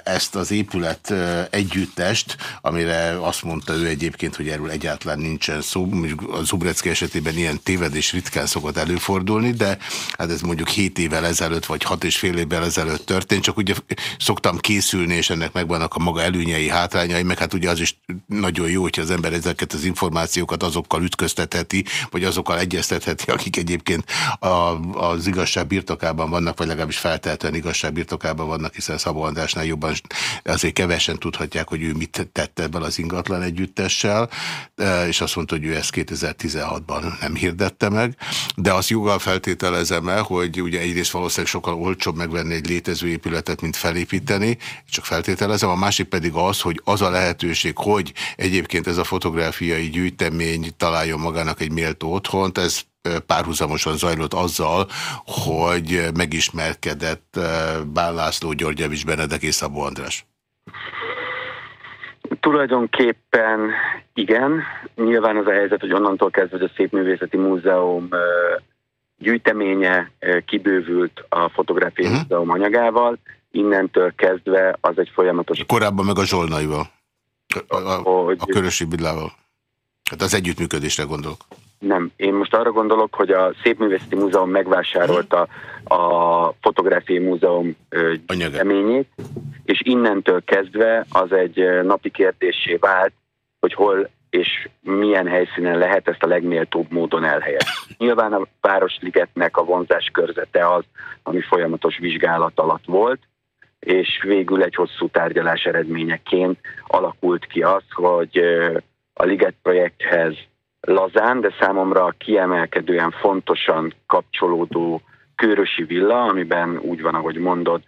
ezt az épület együttest, amire azt mondta ő egyébként, hogy erről egyáltalán nincsen szó. A Zubrecki esetében ilyen tévedés ritkán szokott előfordulni, de hát ez mondjuk 7 évvel ezelőtt, vagy 6 és fél évvel ezelőtt történt, csak ugye szoktam készülni, és ennek megvannak a maga előnyei, hátrányai, meg hát ugye az is nagyon jó, hogyha az ember ezeket az információkat azokkal ütköztetheti, vagy azokkal egyeztetheti, akik egyébként a, az igazság birtokában vannak, vagy legalábbis feltehetően igazság birtokában vannak, hiszen Szabó András Andrásnál jobban azért kevesen tudhatják, hogy ő mit tette ebben az ingatlan együttessel, e, és azt mondta, hogy ő ezt 2016-ban nem hirdette meg, de azt joggal feltételezem el, hogy ugye egyrészt valószínűleg sokkal olcsóbb megvenni egy létező épületet, mint felépíteni, csak feltételezem, a másik pedig az, hogy az a lehetőség, hogy egyébként ez a fotográfiai gyűjtemény találjon magának egy méltó otthont, ez párhuzamosan zajlott azzal, hogy megismerkedett Bán László, György Javis Benedek és Szabó András? Tulajdonképpen igen. Nyilván az a helyzet, hogy onnantól kezdve, hogy a Szépművészeti Múzeum gyűjteménye kibővült a Fotográfiai uh-huh. Múzeum anyagával, innentől kezdve az egy folyamatos... Korábban meg a Zsolnaival, a, a, a Körösi Billával. Hát az együttműködésre gondolok. Nem, én most arra gondolok, hogy a Szépművészeti Múzeum megvásárolta a Fotográfiai Múzeum gyűjteményét, és innentől kezdve az egy napi kérdésé vált, hogy hol és milyen helyszínen lehet ezt a legméltóbb módon elhelyezni. Nyilván a Városligetnek a vonzás körzete az, ami folyamatos vizsgálat alatt volt, és végül egy hosszú tárgyalás eredményeként alakult ki az, hogy a Liget projekthez lazán, de számomra kiemelkedően fontosan kapcsolódó Körösi Villa, amiben úgy van, ahogy mondod,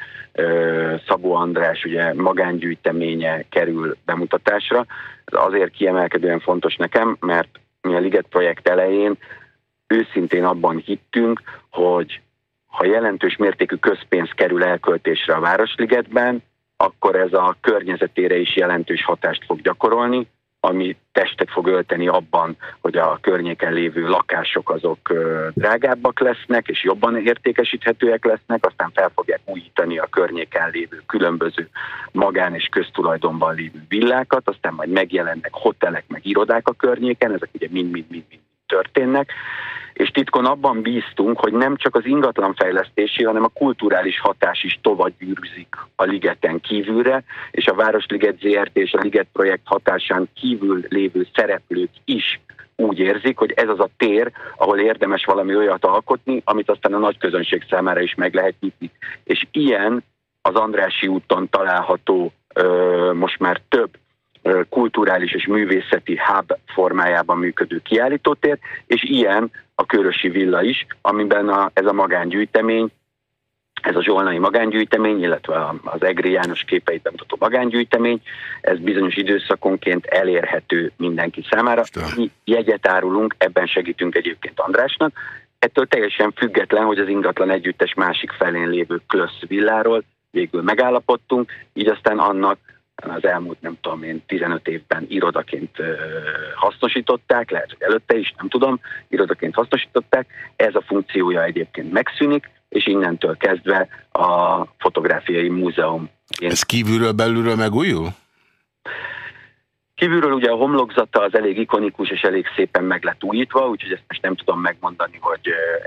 Szabó András ugye magángyűjteménye kerül bemutatásra. Ez azért kiemelkedően fontos nekem, mert mi a Liget projekt elején őszintén abban hittünk, hogy ha jelentős mértékű közpénz kerül elköltésre a Városligetben, akkor ez a környezetére is jelentős hatást fog gyakorolni, ami testet fog ölteni abban, hogy a környéken lévő lakások azok drágábbak lesznek, és jobban értékesíthetőek lesznek, aztán fel fogják újítani a környéken lévő különböző magán és köztulajdonban lévő villákat, aztán majd megjelennek hotelek, meg irodák a környéken, ezek ugye mind-mind-mind történnek, és titkon abban bíztunk, hogy nem csak az ingatlanfejlesztési, hanem a kulturális hatás is tovább gyűrűzik a ligeten kívülre, és a Városliget ZRT és a Liget projekt hatásán kívül lévő szereplők is úgy érzik, hogy ez az a tér, ahol érdemes valami olyat alkotni, amit aztán a nagy közönség számára is meg lehet nyitni. És ilyen az Andrási úton található most már több kulturális és művészeti hub formájában működő kiállítótér, és ilyen a Körösi Villa is, amiben a, ez a magángyűjtemény, ez a zsolnai magángyűjtemény, illetve az Egri János képeit bemutató magángyűjtemény, ez bizonyos időszakonként elérhető mindenki számára. Mi jegyet árulunk, ebben segítünk egyébként Andrásnak, ettől teljesen független, hogy az ingatlan együttes másik felén lévő Klösz villáról végül megállapodtunk, így aztán annak az elmúlt, nem tudom én, 15 évben irodaként hasznosították, lehet, hogy előtte is, nem tudom, irodaként hasznosították. Ez a funkciója egyébként megszűnik, és innentől kezdve a fotográfiai múzeum. Ez kívülről belülről megújul? Kívülről ugye a homlokzata az elég ikonikus és elég szépen meg lett újítva, úgyhogy ezt most nem tudom megmondani, hogy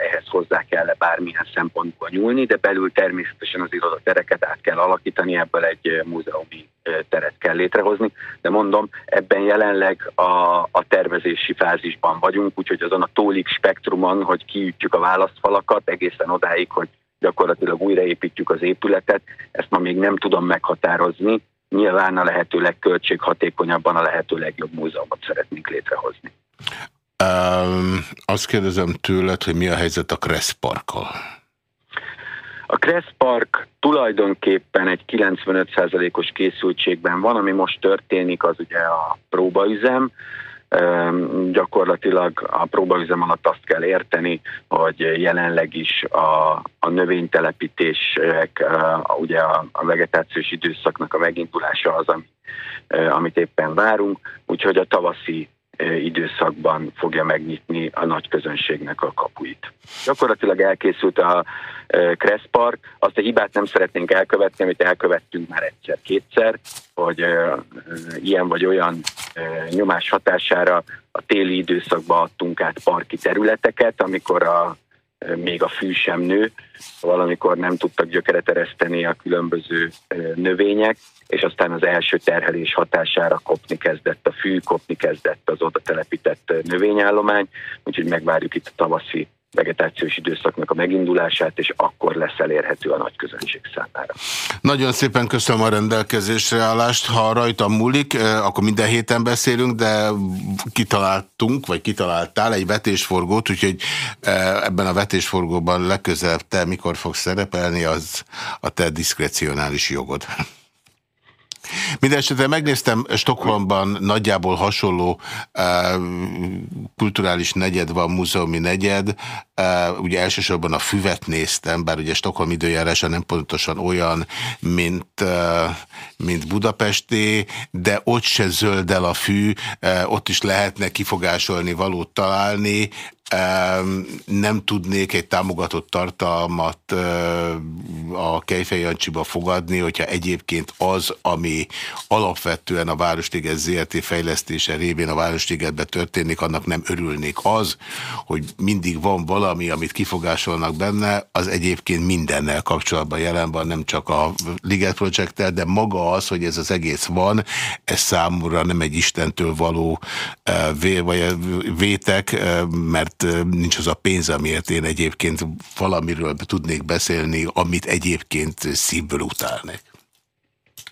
ehhez hozzá kell -e bármilyen szempontból nyúlni, de belül természetesen az irodatereket át kell alakítani, ebből egy múzeumi teret kell létrehozni, de mondom, ebben jelenleg a, a tervezési fázisban vagyunk, úgyhogy azon a tólik spektrumon, hogy kiütjük a válaszfalakat egészen odáig, hogy gyakorlatilag újraépítjük az épületet, ezt ma még nem tudom meghatározni, nyilván a lehető legköltséghatékonyabban a lehető legjobb múzeumot szeretnénk létrehozni. Um, azt kérdezem tőled, hogy mi a helyzet a Kressz Parkkal? A Kressz Park tulajdonképpen egy 95%-os készültségben van, ami most történik, az ugye a próbaüzem, gyakorlatilag a próbaüzem alatt azt kell érteni, hogy jelenleg is a, a növénytelepítések, ugye a, a vegetációs időszaknak a megindulása az, ami, amit éppen várunk, úgyhogy a tavaszi időszakban fogja megnyitni a nagy közönségnek a kapuit. Gyakorlatilag elkészült a Kressz Park, azt a hibát nem szeretnénk elkövetni, amit elkövettünk már egyszer-kétszer, hogy ilyen vagy olyan nyomás hatására a téli időszakban adtunk át parki területeket, amikor a még a fű sem nő, valamikor nem tudtak gyökeret ereszteni a különböző növények, és aztán az első terhelés hatására kopni kezdett a fű, kopni kezdett az oda telepített növényállomány, úgyhogy megvárjuk itt a tavaszi vegetációs időszaknak a megindulását, és akkor lesz elérhető a nagy közönség számára. Nagyon szépen köszönöm a rendelkezésre állást. Ha rajta múlik, eh, akkor minden héten beszélünk, de kitaláltunk, vagy kitaláltál egy vetésforgót, úgyhogy eh, ebben a vetésforgóban legközelebb te mikor fogsz szerepelni, az a te diszkrecionális jogod. Mindenesetre megnéztem, Stockholmban nagyjából hasonló uh, kulturális negyed van, múzeumi negyed. Uh, ugye elsősorban a füvet néztem, bár ugye Stockholm időjárása nem pontosan olyan, mint, uh, mint Budapesti, de ott se zöld el a fű, uh, ott is lehetne kifogásolni valót találni nem tudnék egy támogatott tartalmat a Kejfej Jancsiba fogadni, hogyha egyébként az, ami alapvetően a Városliget ZRT fejlesztése révén a Városligetben történik, annak nem örülnék. Az, hogy mindig van valami, amit kifogásolnak benne, az egyébként mindennel kapcsolatban jelen van, nem csak a Liget Project de maga az, hogy ez az egész van, ez számomra nem egy Istentől való vé, vagy vétek, mert nincs az a pénz, amiért én egyébként valamiről tudnék beszélni, amit egyébként szívből utálnék.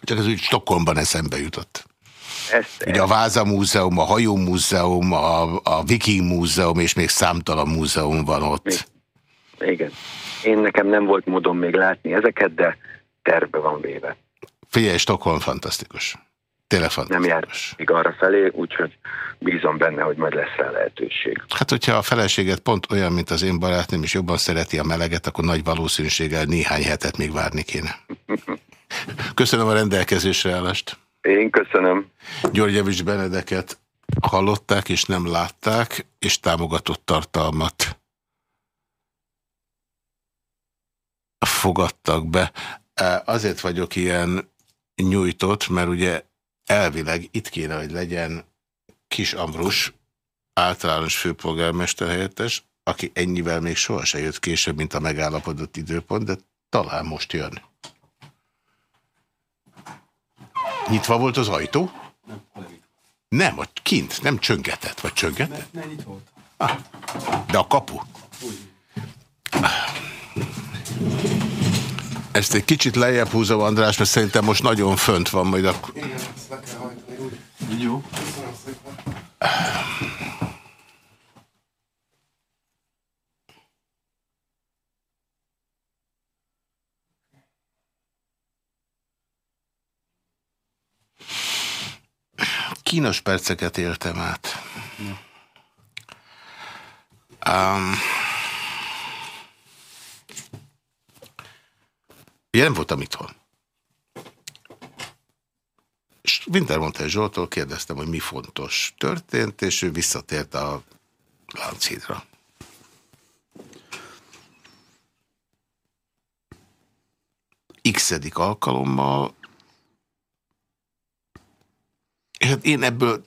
Csak ez úgy Stockholmban eszembe jutott. Ezt, Ugye a Váza Múzeum, a Hajó Múzeum, a, a Viking Múzeum, és még számtalan múzeum van ott. Igen. Én nekem nem volt módon még látni ezeket, de terve van véve. Figyelj, Stockholm fantasztikus. Tényleg Nem jár még arra felé, úgyhogy bízom benne, hogy majd lesz rá lehetőség. Hát, hogyha a feleséget pont olyan, mint az én barátnőm, és jobban szereti a meleget, akkor nagy valószínűséggel néhány hetet még várni kéne. Köszönöm a rendelkezésre állást. Én köszönöm. Györgyevics Benedeket hallották és nem látták, és támogatott tartalmat fogadtak be. Azért vagyok ilyen nyújtott, mert ugye elvileg itt kéne, hogy legyen Kis Ambrus, általános főpolgármester helyettes, aki ennyivel még sohasem jött később, mint a megállapodott időpont, de talán most jön. Nyitva volt az ajtó? Nem, Nem, ott kint, nem csöngetett, vagy csöngetett? Nem, nem volt. Ah, de a kapu? Úgy. Ezt egy kicsit lejjebb húzom, András, mert szerintem most nagyon fönt van majd a... Igen, ezt le kell hajtani, úgy. Jó. Köszönöm szépen. Kínos perceket éltem át. Um, Én nem voltam itthon. És Wintermontel Zsoltól kérdeztem, hogy mi fontos történt, és ő visszatért a Lánchídra. x alkalommal És hát én ebből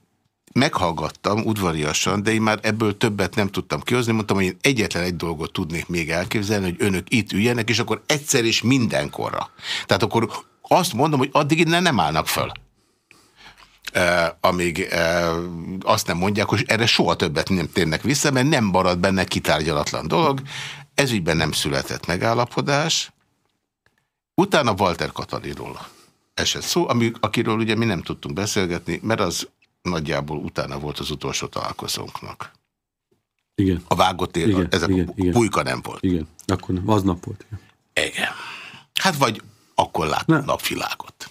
meghallgattam udvariasan, de én már ebből többet nem tudtam kihozni. Mondtam, hogy én egyetlen egy dolgot tudnék még elképzelni, hogy önök itt üljenek, és akkor egyszer és mindenkorra. Tehát akkor azt mondom, hogy addig innen nem állnak föl. Uh, amíg uh, azt nem mondják, hogy erre soha többet nem térnek vissza, mert nem marad benne kitárgyalatlan dolog. Ez ügyben nem született megállapodás. Utána Walter Katalinról esett szó, ami, akiről ugye mi nem tudtunk beszélgetni, mert az nagyjából utána volt az utolsó találkozónknak. Igen. A vágott ér, igen, ezek igen, a igen. pulyka nem volt. Igen, akkor nem. Aznap volt. Igen. igen. Hát vagy akkor láttam napvilágot.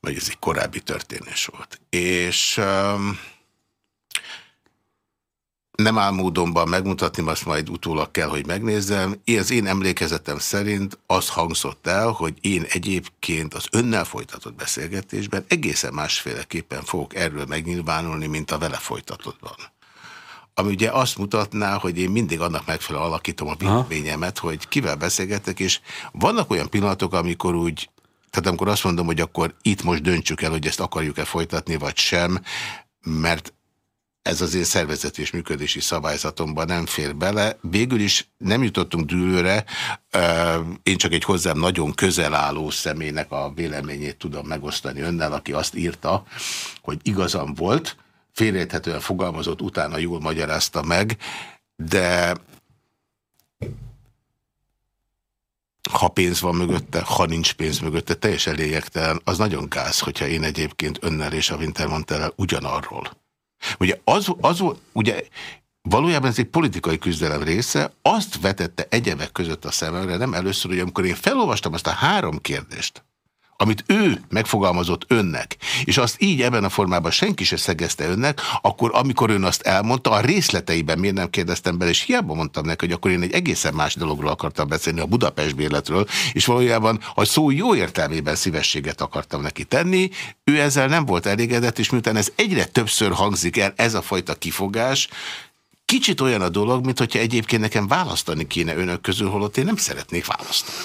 Vagy ez egy korábbi történés volt. És um, nem áll módonban megmutatni, azt majd utólag kell, hogy megnézzem. Én, az én emlékezetem szerint az hangzott el, hogy én egyébként az önnel folytatott beszélgetésben egészen másféleképpen fogok erről megnyilvánulni, mint a vele folytatottban. Ami ugye azt mutatná, hogy én mindig annak megfelelően alakítom a véleményemet, hogy kivel beszélgetek, és vannak olyan pillanatok, amikor úgy, tehát amikor azt mondom, hogy akkor itt most döntsük el, hogy ezt akarjuk-e folytatni, vagy sem, mert ez az én szervezeti és működési szabályzatomban nem fér bele. Végül is nem jutottunk dűlőre, én csak egy hozzám nagyon közel álló személynek a véleményét tudom megosztani önnel, aki azt írta, hogy igazam volt, félreérthetően fogalmazott, utána jól magyarázta meg, de ha pénz van mögötte, ha nincs pénz mögötte, teljesen lényegtelen, az nagyon gáz, hogyha én egyébként önnel és a Wintermantel ugyanarról Ugye az, az ugye valójában ez egy politikai küzdelem része, azt vetette egyebek között a szememre, nem először, hogy amikor én felolvastam azt a három kérdést, amit ő megfogalmazott önnek, és azt így ebben a formában senki se szegezte önnek, akkor amikor ön azt elmondta, a részleteiben miért nem kérdeztem bele, és hiába mondtam neki, hogy akkor én egy egészen más dologról akartam beszélni, a Budapest bérletről, és valójában a szó jó értelmében szívességet akartam neki tenni, ő ezzel nem volt elégedett, és miután ez egyre többször hangzik el, ez a fajta kifogás, Kicsit olyan a dolog, mint hogyha egyébként nekem választani kéne önök közül, holott én nem szeretnék választani.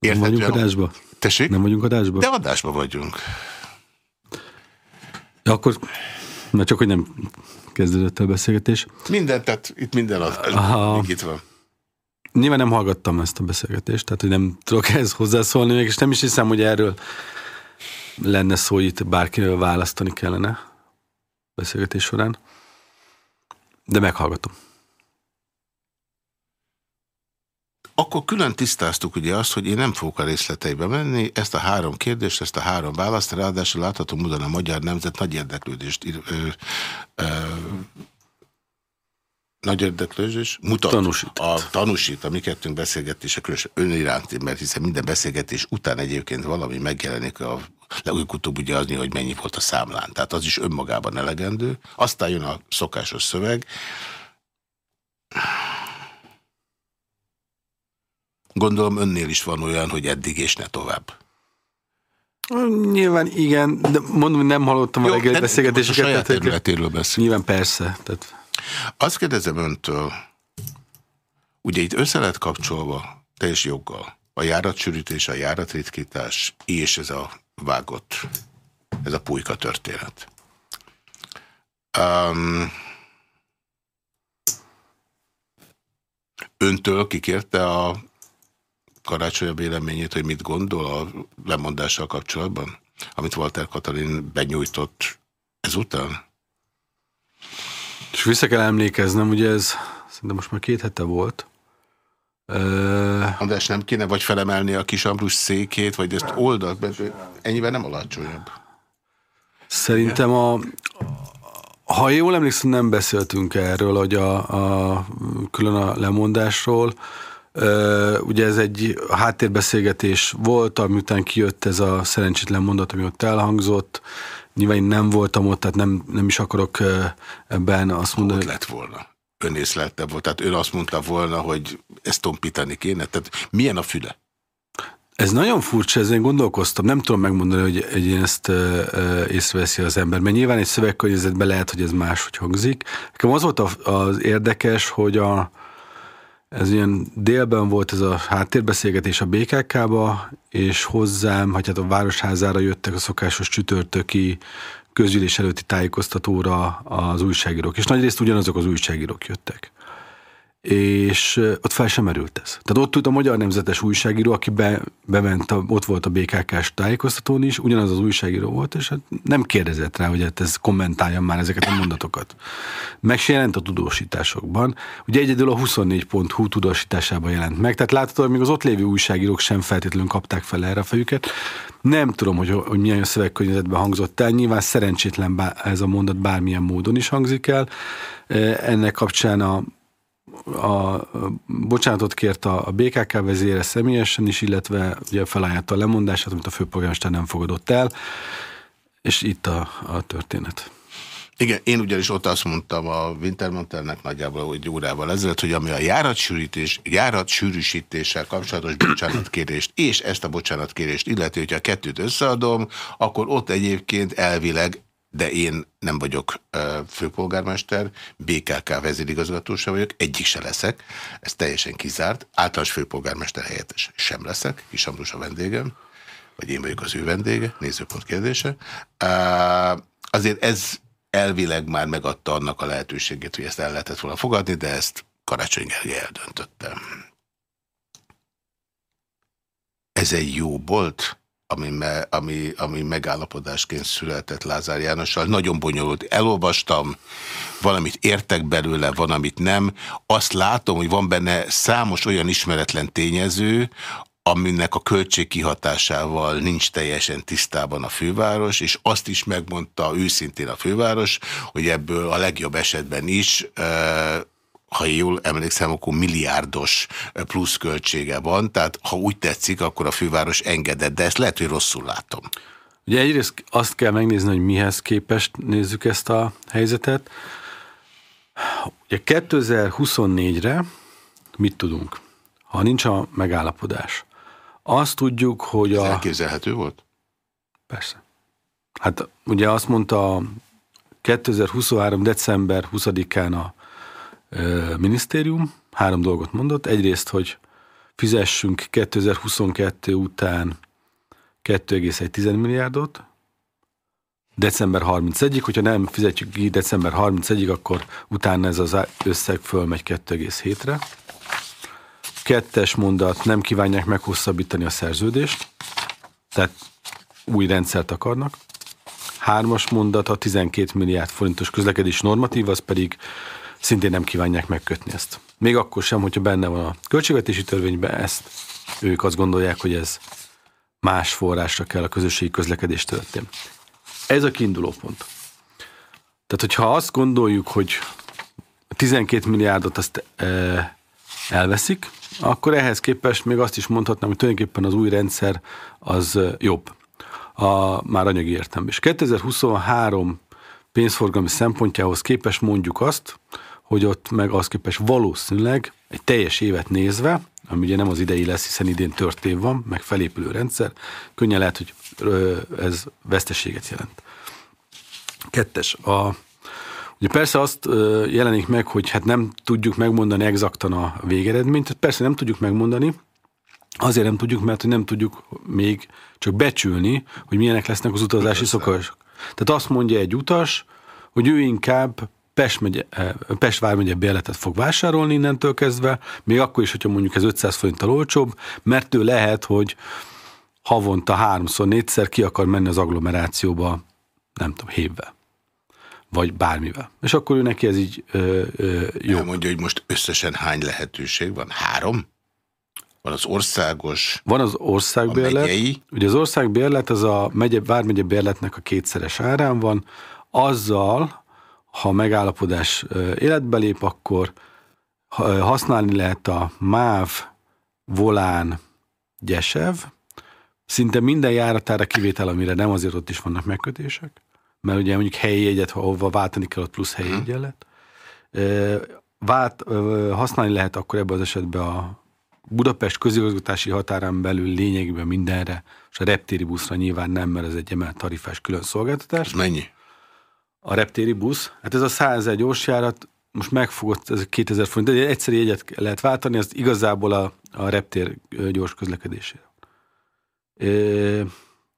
Nem vagyunk adásba? Tessék? Nem vagyunk adásba? De adásba vagyunk. Ja, akkor, na csak, hogy nem kezdődött a beszélgetés. Minden, tehát itt minden adásban, itt van. Nyilván nem hallgattam ezt a beszélgetést, tehát hogy nem tudok ehhez hozzászólni és nem is hiszem, hogy erről lenne szó, hogy itt bárkiről választani kellene beszélgetés során. De meghallgatom. Akkor külön tisztáztuk ugye azt, hogy én nem fogok a részleteibe menni, ezt a három kérdést, ezt a három választ, ráadásul látható módon a magyar nemzet nagy érdeklődést ö, ö, nagy érdeklődés mutat, tanúsít. A, tanúsít a mi kettőnk beszélgetése, különösen ön iránti, mert hiszen minden beszélgetés után egyébként valami megjelenik a legutóbb ugye az, hogy mennyi volt a számlán. Tehát az is önmagában elegendő. Aztán jön a szokásos szöveg. Gondolom önnél is van olyan, hogy eddig és ne tovább. Nyilván igen, de mondom, nem hallottam Jó, a reggeli beszélgetéseket. A saját területéről beszél. Nyilván persze. Tehát... Azt kérdezem öntől, ugye itt össze lehet kapcsolva teljes joggal a járatsűrítés, a járatritkítás és ez a vágott, ez a pulyka történet. Um, öntől kikérte a karácsony a véleményét, hogy mit gondol a lemondással kapcsolatban, amit Walter Katalin benyújtott ezután? És vissza kell emlékeznem, ugye ez szerintem most már két hete volt. András, nem kéne vagy felemelni a kis Ambrus székét, vagy ezt oldalt, ennyiben nem alacsonyabb. Szerintem a, ha jól emlékszem, nem beszéltünk erről, hogy a, a külön a lemondásról, ugye ez egy háttérbeszélgetés volt, amiután kijött ez a szerencsétlen mondat, ami ott elhangzott. Nyilván én nem voltam ott, tehát nem, nem is akarok ebben azt mondani. Ott lett volna. Ön észlelte volt. Tehát ön azt mondta volna, hogy ezt tompítani kéne. Tehát milyen a füle? Ez nagyon furcsa, ezen gondolkoztam. Nem tudom megmondani, hogy egy ezt uh, észreveszi az ember, mert nyilván egy szövegkörnyezetben lehet, hogy ez máshogy hangzik. Nekem az volt az érdekes, hogy a, Ez ilyen délben volt ez a háttérbeszélgetés a BKK-ba, és hozzám, hát a Városházára jöttek a szokásos csütörtöki közgyűlés előtti tájékoztatóra az újságírók, és nagyrészt ugyanazok az újságírók jöttek és ott fel sem merült ez. Tehát ott ült a Magyar Nemzetes újságíró, aki be, bement, a, ott volt a BKK-s tájékoztatón is, ugyanaz az újságíró volt, és hát nem kérdezett rá, hogy hát ez kommentáljam már ezeket a mondatokat. Meg se jelent a tudósításokban. Ugye egyedül a 24.hu tudósításában jelent meg, tehát látható, hogy még az ott lévő újságírók sem feltétlenül kapták fel erre a fejüket. Nem tudom, hogy, hogy milyen szövegkörnyezetben hangzott el, nyilván szerencsétlen ez a mondat bármilyen módon is hangzik el. Ennek kapcsán a a, bocsánatot kért a, a BKK vezére személyesen is, illetve ugye felajánlotta a lemondását, amit a főpolgármester nem fogadott el, és itt a, a történet. Igen, én ugyanis ott azt mondtam a Wintermantelnek nagyjából egy órával ezelőtt, hogy ami a járatsűrítés, járatsűrűsítéssel kapcsolatos bocsánatkérést és ezt a bocsánatkérést illeti, hogyha a kettőt összeadom, akkor ott egyébként elvileg de én nem vagyok főpolgármester, BKK vezérigazgatósa vagyok, egyik se leszek, ez teljesen kizárt, általános főpolgármester helyettes sem leszek, Kis Ambrus a vendégem, vagy én vagyok az ő vendége, nézőpont kérdése. Azért ez elvileg már megadta annak a lehetőségét, hogy ezt el lehetett volna fogadni, de ezt Karácsony Gergely eldöntöttem. Ez egy jó bolt? Ami, ami, ami megállapodásként született Lázár Jánossal. Nagyon bonyolult. Elolvastam, valamit értek belőle, van, amit nem. Azt látom, hogy van benne számos olyan ismeretlen tényező, aminek a költségkihatásával nincs teljesen tisztában a főváros, és azt is megmondta őszintén a főváros, hogy ebből a legjobb esetben is ha jól emlékszem, akkor milliárdos pluszköltsége van, tehát ha úgy tetszik, akkor a főváros engedett, de ezt lehet, hogy rosszul látom. Ugye egyrészt azt kell megnézni, hogy mihez képest nézzük ezt a helyzetet. Ugye 2024-re mit tudunk, ha nincs a megállapodás? Azt tudjuk, hogy Ez a... elképzelhető volt? Persze. Hát ugye azt mondta 2023. december 20-án a minisztérium három dolgot mondott. Egyrészt, hogy fizessünk 2022 után 2,1 milliárdot, december 31-ig, hogyha nem fizetjük ki december 31-ig, akkor utána ez az összeg fölmegy 2,7-re. Kettes mondat, nem kívánják meghosszabbítani a szerződést, tehát új rendszert akarnak. Hármas mondat, a 12 milliárd forintos közlekedés normatív, az pedig szintén nem kívánják megkötni ezt. Még akkor sem, hogyha benne van a költségvetési törvényben, ezt ők azt gondolják, hogy ez más forrásra kell a közösségi közlekedés történ. Ez a kiinduló pont. Tehát, hogyha azt gondoljuk, hogy 12 milliárdot azt e, elveszik, akkor ehhez képest még azt is mondhatnám, hogy tulajdonképpen az új rendszer az e, jobb. A, már anyagi értem. És 2023 pénzforgalmi szempontjához képest mondjuk azt, hogy ott meg az képes valószínűleg egy teljes évet nézve, ami ugye nem az idei lesz, hiszen idén tört év van, meg felépülő rendszer, könnyen lehet, hogy ez veszteséget jelent. Kettes, a, ugye persze azt jelenik meg, hogy hát nem tudjuk megmondani exaktan a végeredményt, persze nem tudjuk megmondani, azért nem tudjuk, mert hogy nem tudjuk még csak becsülni, hogy milyenek lesznek az utazási szokások. Tehát azt mondja egy utas, hogy ő inkább Pest, megye, eh, Pest vármegye bérletet fog vásárolni innentől kezdve, még akkor is, hogyha mondjuk ez 500 forinttal olcsóbb, mert ő lehet, hogy havonta háromszor, négyszer ki akar menni az agglomerációba, nem tudom, hévvel vagy bármivel. És akkor ő neki ez így ö, ö, jó. Mondja, hogy most összesen hány lehetőség van? Három? Van az országos, Van az országbérlet. A Ugye az országbérlet, az a megye, vármegye bérletnek a kétszeres árán van, azzal, ha megállapodás életbe lép, akkor használni lehet a MÁV, Volán, Gyesev, szinte minden járatára kivétel, amire nem, azért ott is vannak megkötések, mert ugye mondjuk helyi jegyet, ahova váltani kell, ott plusz helyi mhm. jegyelet. Vált, használni lehet akkor ebben az esetben a Budapest közigazgatási határán belül lényegében mindenre, és a reptéri buszra nyilván nem, mert ez egy emelt tarifás külön szolgáltatás. Mennyi? A reptéri busz. Hát ez a 101 gyorsjárat most megfogott, ez 2000 forint, de egy egyszerű jegyet lehet váltani, az igazából a, a reptér gyors közlekedésére.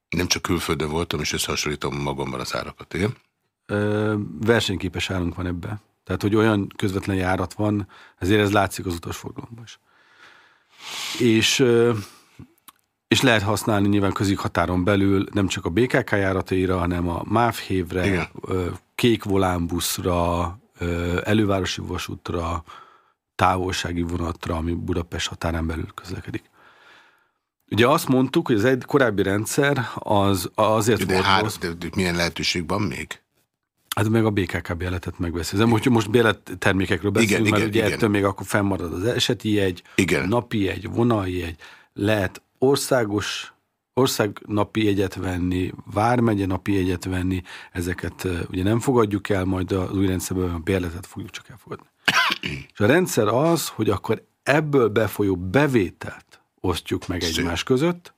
Nem csak külföldön voltam, és összehasonlítom magamban az árakat, igen? Versenyképes árunk van ebbe. Tehát, hogy olyan közvetlen járat van, ezért ez látszik az utasforgalomban is. És, és lehet használni nyilván határon belül nem csak a BKK járataira, hanem a MÁV hévre, kék volánbuszra, elővárosi vasútra, távolsági vonatra, ami Budapest határán belül közlekedik. Ugye azt mondtuk, hogy az egy korábbi rendszer az azért de volt hár, rossz. De, de milyen lehetőség van még? Hát meg a BKK béletet megbeszélem. Most, most bélet termékekről beszélünk, igen, mert igen, ugye igen. ettől még akkor fennmarad az eseti jegy, igen. napi jegy, vonali jegy. Lehet országos, ország napi jegyet venni, vármegye napi jegyet venni, ezeket ugye nem fogadjuk el, majd az új rendszerben a bérletet fogjuk csak elfogadni. És a rendszer az, hogy akkor ebből befolyó bevételt osztjuk meg egymás között,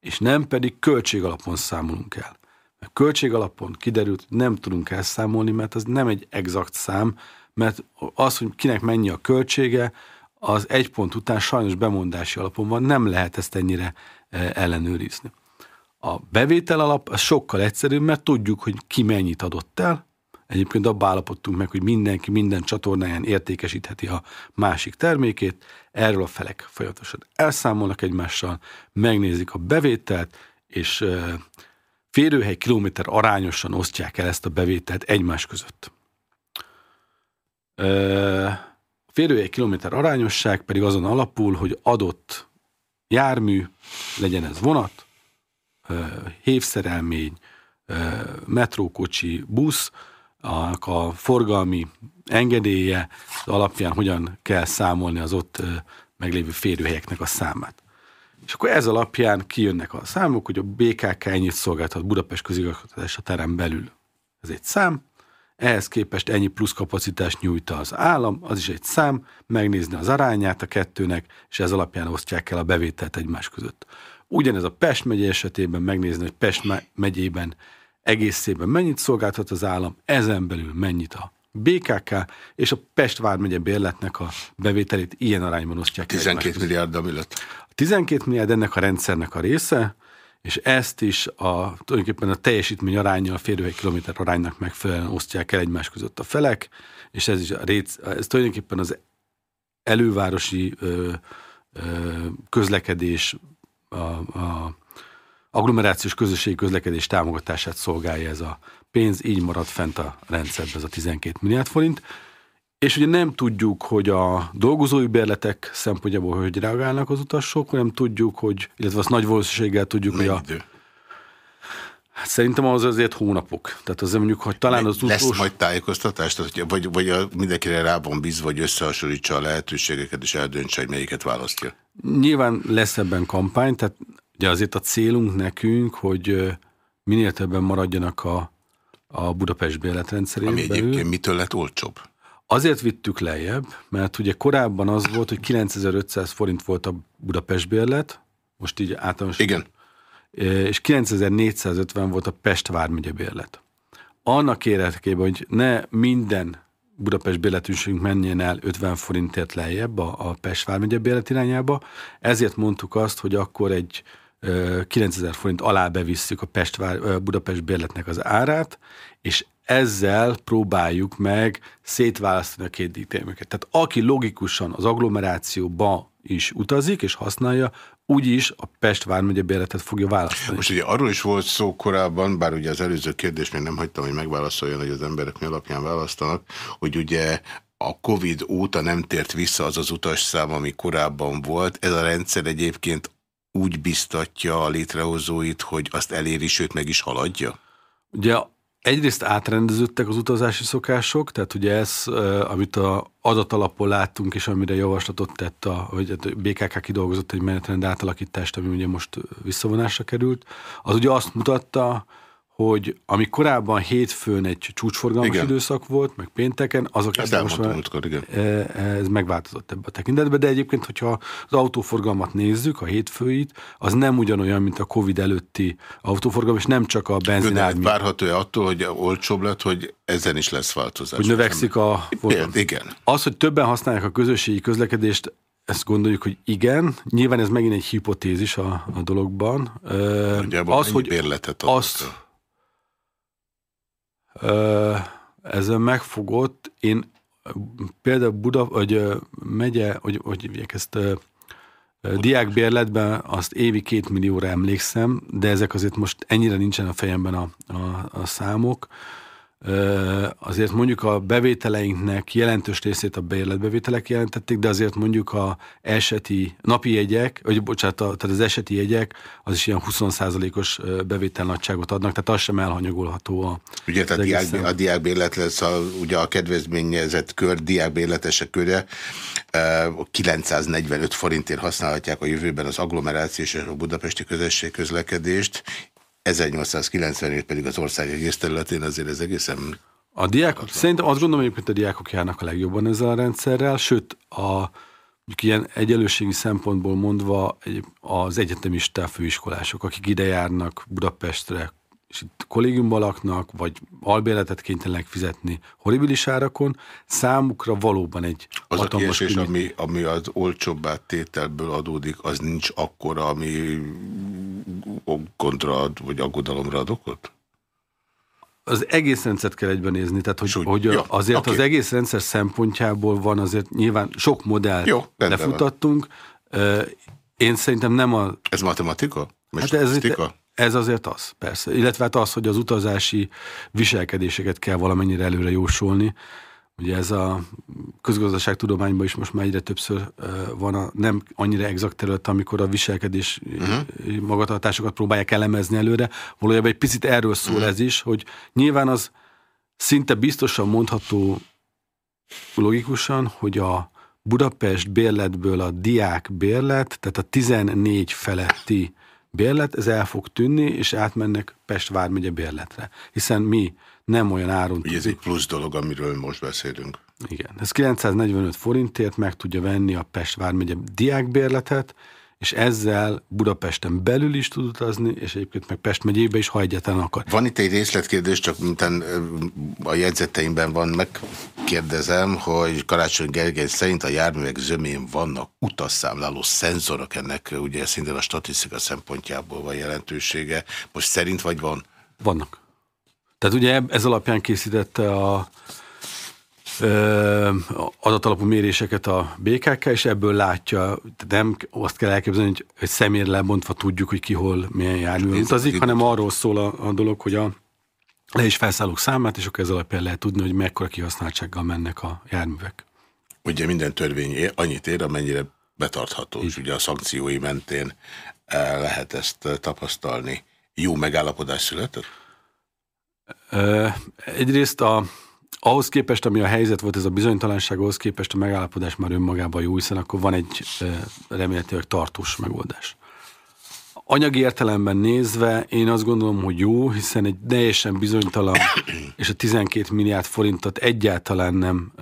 és nem pedig költségalapon számolunk el. Mert költségalapon kiderült, nem tudunk elszámolni, mert az nem egy exakt szám, mert az, hogy kinek mennyi a költsége, az egy pont után sajnos bemondási alapon van, nem lehet ezt ennyire e, ellenőrizni. A bevétel alap az sokkal egyszerűbb, mert tudjuk, hogy ki mennyit adott el, Egyébként abba állapodtunk meg, hogy mindenki minden csatornáján értékesítheti a másik termékét, erről a felek folyamatosan elszámolnak egymással, megnézik a bevételt, és férőhely kilométer arányosan osztják el ezt a bevételt egymás között. Férőhely kilométer arányosság pedig azon alapul, hogy adott jármű, legyen ez vonat, hévszerelmény, metrókocsi, busz, a, forgalmi engedélye alapján hogyan kell számolni az ott meglévő férőhelyeknek a számát. És akkor ez alapján kijönnek a számok, hogy a BKK ennyit szolgáltat Budapest közigazgatás a terem belül. Ez egy szám, ehhez képest ennyi plusz kapacitást nyújt az állam, az is egy szám, megnézni az arányát a kettőnek, és ez alapján osztják el a bevételt egymás között. Ugyanez a Pest megye esetében megnézni, hogy Pest megyében egészében mennyit szolgáltat az állam, ezen belül mennyit a BKK és a Pest vármegye bérletnek a bevételét ilyen arányban osztják. 12 milliárd amillet. A 12 milliárd ennek a rendszernek a része, és ezt is a, tulajdonképpen a teljesítmény aránya, a férőhely kilométer aránynak megfelelően osztják el egymás között a felek, és ez is a réc, ez tulajdonképpen az elővárosi ö, ö, közlekedés, a, a agglomerációs közösségi közlekedés támogatását szolgálja ez a pénz, így marad fent a rendszerben ez a 12 milliárd forint. És ugye nem tudjuk, hogy a dolgozói bérletek szempontjából hogy reagálnak az utasok, nem tudjuk, hogy, illetve azt nagy valószínűséggel tudjuk, Nem hogy a, idő. Hát szerintem az azért hónapok. Tehát azért mondjuk, hogy talán az utolsó... Lesz majd tájékoztatás? Tehát, vagy, vagy a, mindenkire rá van bízva, hogy összehasonlítsa a lehetőségeket, és eldöntse, hogy melyiket választja? Nyilván lesz ebben kampány, tehát Ugye azért a célunk nekünk, hogy minél többen maradjanak a, a Budapest bérletrendszerén Ami belül. egyébként mitől lett olcsóbb? Azért vittük lejjebb, mert ugye korábban az volt, hogy 9500 forint volt a Budapest bérlet, most így általános. Igen. És 9450 volt a Pest vármegye bérlet. Annak érdekében, hogy ne minden Budapest bérletűségünk menjen el 50 forintért lejjebb a, a Pest vármegye bérlet irányába, ezért mondtuk azt, hogy akkor egy 9000 forint alá bevisszük a Pestvár, Budapest bérletnek az árát, és ezzel próbáljuk meg szétválasztani a két díjterméket. Tehát aki logikusan az agglomerációba is utazik és használja, úgyis a Pest vármegye bérletet fogja választani. Most ugye arról is volt szó korábban, bár ugye az előző kérdés még nem hagytam, hogy megválaszoljon, hogy az emberek mi alapján választanak, hogy ugye a Covid óta nem tért vissza az az utasszám, ami korábban volt. Ez a rendszer egyébként úgy biztatja a létrehozóit, hogy azt eléri, sőt meg is haladja? Ugye egyrészt átrendeződtek az utazási szokások, tehát ugye ez, amit a adatalapon láttunk, és amire javaslatot tett, a, hogy a BKK kidolgozott egy menetrend átalakítást, ami ugye most visszavonásra került, az ugye azt mutatta, hogy ami korábban hétfőn egy csúcsforgalmas igen. időszak volt, meg pénteken, azok Ezt most már, múltkor, igen. E, ez megváltozott ebbe a tekintetbe, de egyébként, hogyha az autóforgalmat nézzük, a hétfőit, az nem ugyanolyan, mint a Covid előtti autóforgalom, és nem csak a benzinármi. Várható-e attól, hogy olcsóbb lett, hogy ezen is lesz változás? Hogy növekszik a forgalom? Igen. Az, hogy többen használják a közösségi közlekedést, ezt gondoljuk, hogy igen. Nyilván ez megint egy hipotézis a, a dologban. Nagyjából az, hogy bérletet azt, ezzel megfogott, én például Buda, vagy megye, hogy, hogy ezt, diákbérletben azt évi két millióra emlékszem, de ezek azért most ennyire nincsen a fejemben a, a, a számok azért mondjuk a bevételeinknek jelentős részét a bérletbevételek jelentették, de azért mondjuk a eseti napi jegyek, vagy bocsánat, tehát az eseti jegyek, az is ilyen 20%-os bevételnagyságot adnak, tehát az sem elhanyagolható a Ugye, tehát diák, a diákbérlet lesz a, ugye a kedvezményezett kör, diákbérletesek köre, 945 forintért használhatják a jövőben az agglomerációs és a budapesti közösség közlekedést, 1897 pedig az ország egész területén azért ez egészen... A diákok, szerintem azt gondolom, hogy a diákok járnak a legjobban ezzel a rendszerrel, sőt a ilyen egyenlőségi szempontból mondva az egyetemista főiskolások, akik ide járnak Budapestre, és itt kollégiumban laknak, vagy albérletet kénytelenek fizetni horribilis árakon, számukra valóban egy Az a kiesés, ami, ami az olcsóbb tételből adódik, az nincs akkora, ami gondra ad, vagy aggodalomra ad okot? Az egész rendszert kell egyben nézni, tehát hogy, hogy ja, azért okay. az egész rendszer szempontjából van azért nyilván sok modellt Jó, lefutattunk. Van. Én szerintem nem a... Ez matematika? Hát ez, ez azért az, persze. Illetve hát az, hogy az utazási viselkedéseket kell valamennyire előre jósolni. Ugye ez a közgazdaságtudományban is most már egyre többször van a nem annyira exakt terület, amikor a viselkedés uh-huh. magatartásokat próbálják elemezni előre. Valójában egy picit erről szól uh-huh. ez is, hogy nyilván az szinte biztosan mondható logikusan, hogy a Budapest bérletből a diák bérlet, tehát a 14 feletti bérlet, ez el fog tűnni, és átmennek Pest vármegye bérletre. Hiszen mi nem olyan áron Ugye ez egy plusz dolog, amiről most beszélünk. Igen. Ez 945 forintért meg tudja venni a Pest vármegye diákbérletet, és ezzel Budapesten belül is tud utazni, és egyébként meg Pest megyébe is, ha egyetlen akar. Van itt egy részletkérdés, csak mintán a jegyzeteimben van, megkérdezem, hogy Karácsony Gergely szerint a járművek zömén vannak utasszámláló szenzorok, ennek ugye szintén a statisztika szempontjából van jelentősége. Most szerint vagy van? Vannak. Tehát ugye ez alapján készítette a adatalapú méréseket a BKK, és ebből látja, nem azt kell elképzelni, hogy, hogy személyre lebontva tudjuk, hogy ki hol milyen jármű utazik, hanem arról szól a, a dolog, hogy a le is felszállók számát, és akkor ez alapján lehet tudni, hogy mekkora kihasználtsággal mennek a járművek. Ugye minden törvény annyit ér, amennyire betartható, és ugye a szankciói mentén lehet ezt tapasztalni. Jó megállapodás született? Egyrészt a ahhoz képest, ami a helyzet volt, ez a bizonytalanság, ahhoz képest a megállapodás már önmagában jó, hiszen akkor van egy remélhetőleg tartós megoldás. Anyagi értelemben nézve én azt gondolom, hogy jó, hiszen egy teljesen bizonytalan és a 12 milliárd forintot egyáltalán nem,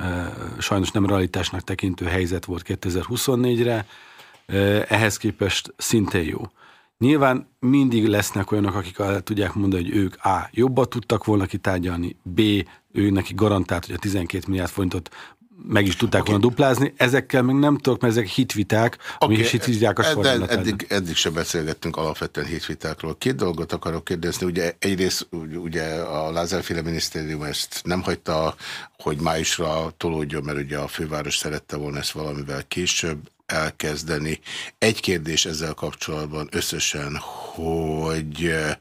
sajnos nem realitásnak tekintő helyzet volt 2024-re, ehhez képest szintén jó. Nyilván mindig lesznek olyanok, akik tudják mondani, hogy ők A. jobban tudtak volna kitárgyalni, B. ő neki garantált, hogy a 12 milliárd forintot meg is tudták okay. volna duplázni. Ezekkel még nem tudok, mert ezek hitviták, okay. ami hitviták a de eddig, eddig sem beszélgettünk alapvetően hitvitákról. Két dolgot akarok kérdezni. Ugye egyrészt ugye a Lázárféle minisztérium ezt nem hagyta, hogy májusra tolódjon, mert ugye a főváros szerette volna ezt valamivel később elkezdeni. Egy kérdés ezzel kapcsolatban összesen, hogy eh,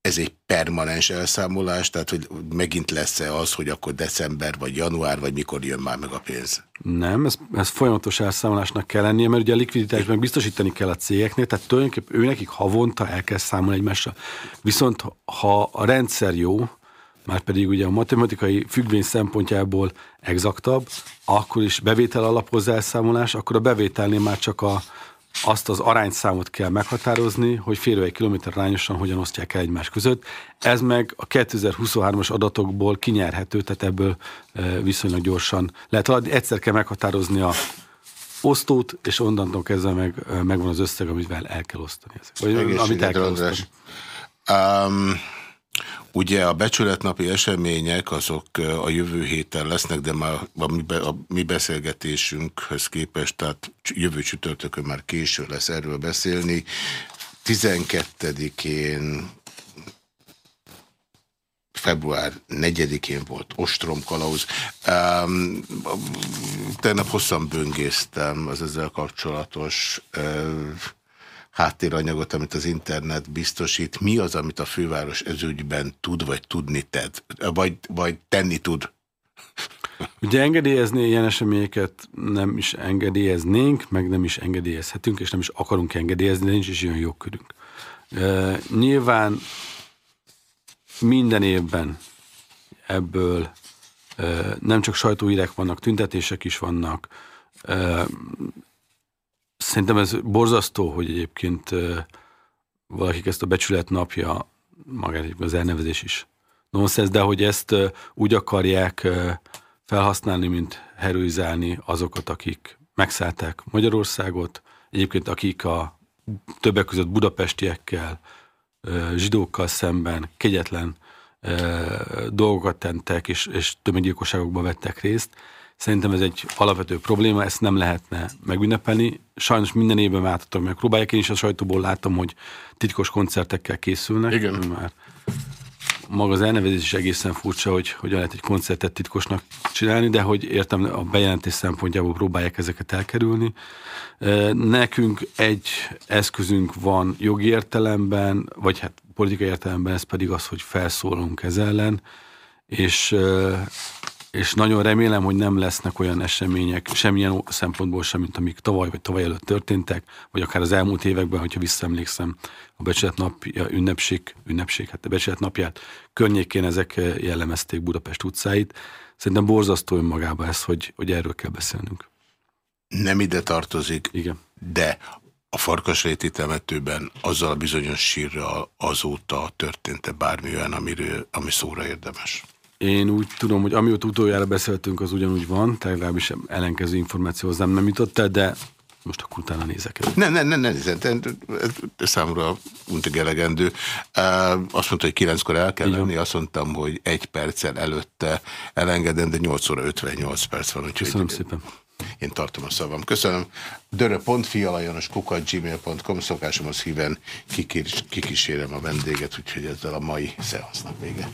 ez egy permanens elszámolás, tehát hogy megint lesz-e az, hogy akkor december, vagy január, vagy mikor jön már meg a pénz? Nem, ez, ez folyamatos elszámolásnak kell lennie, mert ugye a likviditás meg biztosítani kell a cégeknél, tehát tulajdonképpen ő nekik havonta el kell számolni egymással. Viszont ha a rendszer jó, már pedig ugye a matematikai függvény szempontjából exaktabb, akkor is bevétel alaphoz elszámolás, akkor a bevételnél már csak a, azt az arányszámot kell meghatározni, hogy férő egy kilométer arányosan hogyan osztják el egymás között. Ez meg a 2023-as adatokból kinyerhető, tehát ebből viszonylag gyorsan lehet adni. Egyszer kell meghatározni a osztót, és onnantól kezdve meg, megvan az összeg, amivel el kell osztani. Vagy, amit el kell osztani. Um, Ugye a becsületnapi események azok a jövő héten lesznek, de már a mi, mi beszélgetésünkhöz képest, tehát jövő csütörtökön már késő lesz erről beszélni. 12-én február 4-én volt ostromkalauz. Um, tegnap hosszan böngésztem az ezzel kapcsolatos uh, háttéranyagot, amit az internet biztosít. Mi az, amit a főváros ezügyben tud, vagy tudni ted, vagy, vagy tenni tud? Ugye engedélyezni ilyen eseményeket nem is engedélyeznénk, meg nem is engedélyezhetünk, és nem is akarunk engedélyezni, de nincs is olyan jogkörünk. E, nyilván minden évben ebből e, nem csak sajtóírek vannak, tüntetések is vannak, Szerintem ez borzasztó, hogy egyébként valakik ezt a becsület napja, magát az elnevezés is nonsens, de hogy ezt úgy akarják felhasználni, mint heroizálni azokat, akik megszállták Magyarországot, egyébként akik a többek között budapestiekkel, zsidókkal szemben kegyetlen dolgokat tentek, és, és tömeggyilkosságokban vettek részt, Szerintem ez egy alapvető probléma, ezt nem lehetne megünnepelni. Sajnos minden évben váltottam meg próbálják, én is a sajtóból látom, hogy titkos koncertekkel készülnek. Igen. Már maga az elnevezés is egészen furcsa, hogy hogyan lehet egy koncertet titkosnak csinálni, de hogy értem, a bejelentés szempontjából próbálják ezeket elkerülni. Nekünk egy eszközünk van jogi értelemben, vagy hát politikai értelemben, ez pedig az, hogy felszólunk ez ellen, és és nagyon remélem, hogy nem lesznek olyan események, semmilyen szempontból sem, mint amik tavaly vagy tavaly előtt történtek, vagy akár az elmúlt években, hogyha visszaemlékszem, a becsület napja, ünnepség, ünnepség, hát a becsület napját környékén ezek jellemezték Budapest utcáit. Szerintem borzasztó önmagában ez, hogy, hogy erről kell beszélnünk. Nem ide tartozik, Igen. de a Farkasréti temetőben azzal a bizonyos sírral azóta történt-e bármi olyan, amiről, ami szóra érdemes? Én úgy tudom, hogy amióta utoljára beszéltünk, az ugyanúgy van, tehát legalábbis ellenkező információ nem, nem jutott el, de most akkor utána nézek el. Nem, nem, nem, nem, nem, számomra untigelegendő. Azt mondta, hogy kilenckor el kell lenni, azt mondtam, hogy egy perccel előtte elengedem, de 8 óra 58 perc van. Úgyhogy Köszönöm szépen. Én tartom a szavam. Köszönöm. Dörö.fialajanos kukat gmail.com szokásomhoz híven kikísérem a vendéget, úgyhogy ezzel a mai szeansznak vége.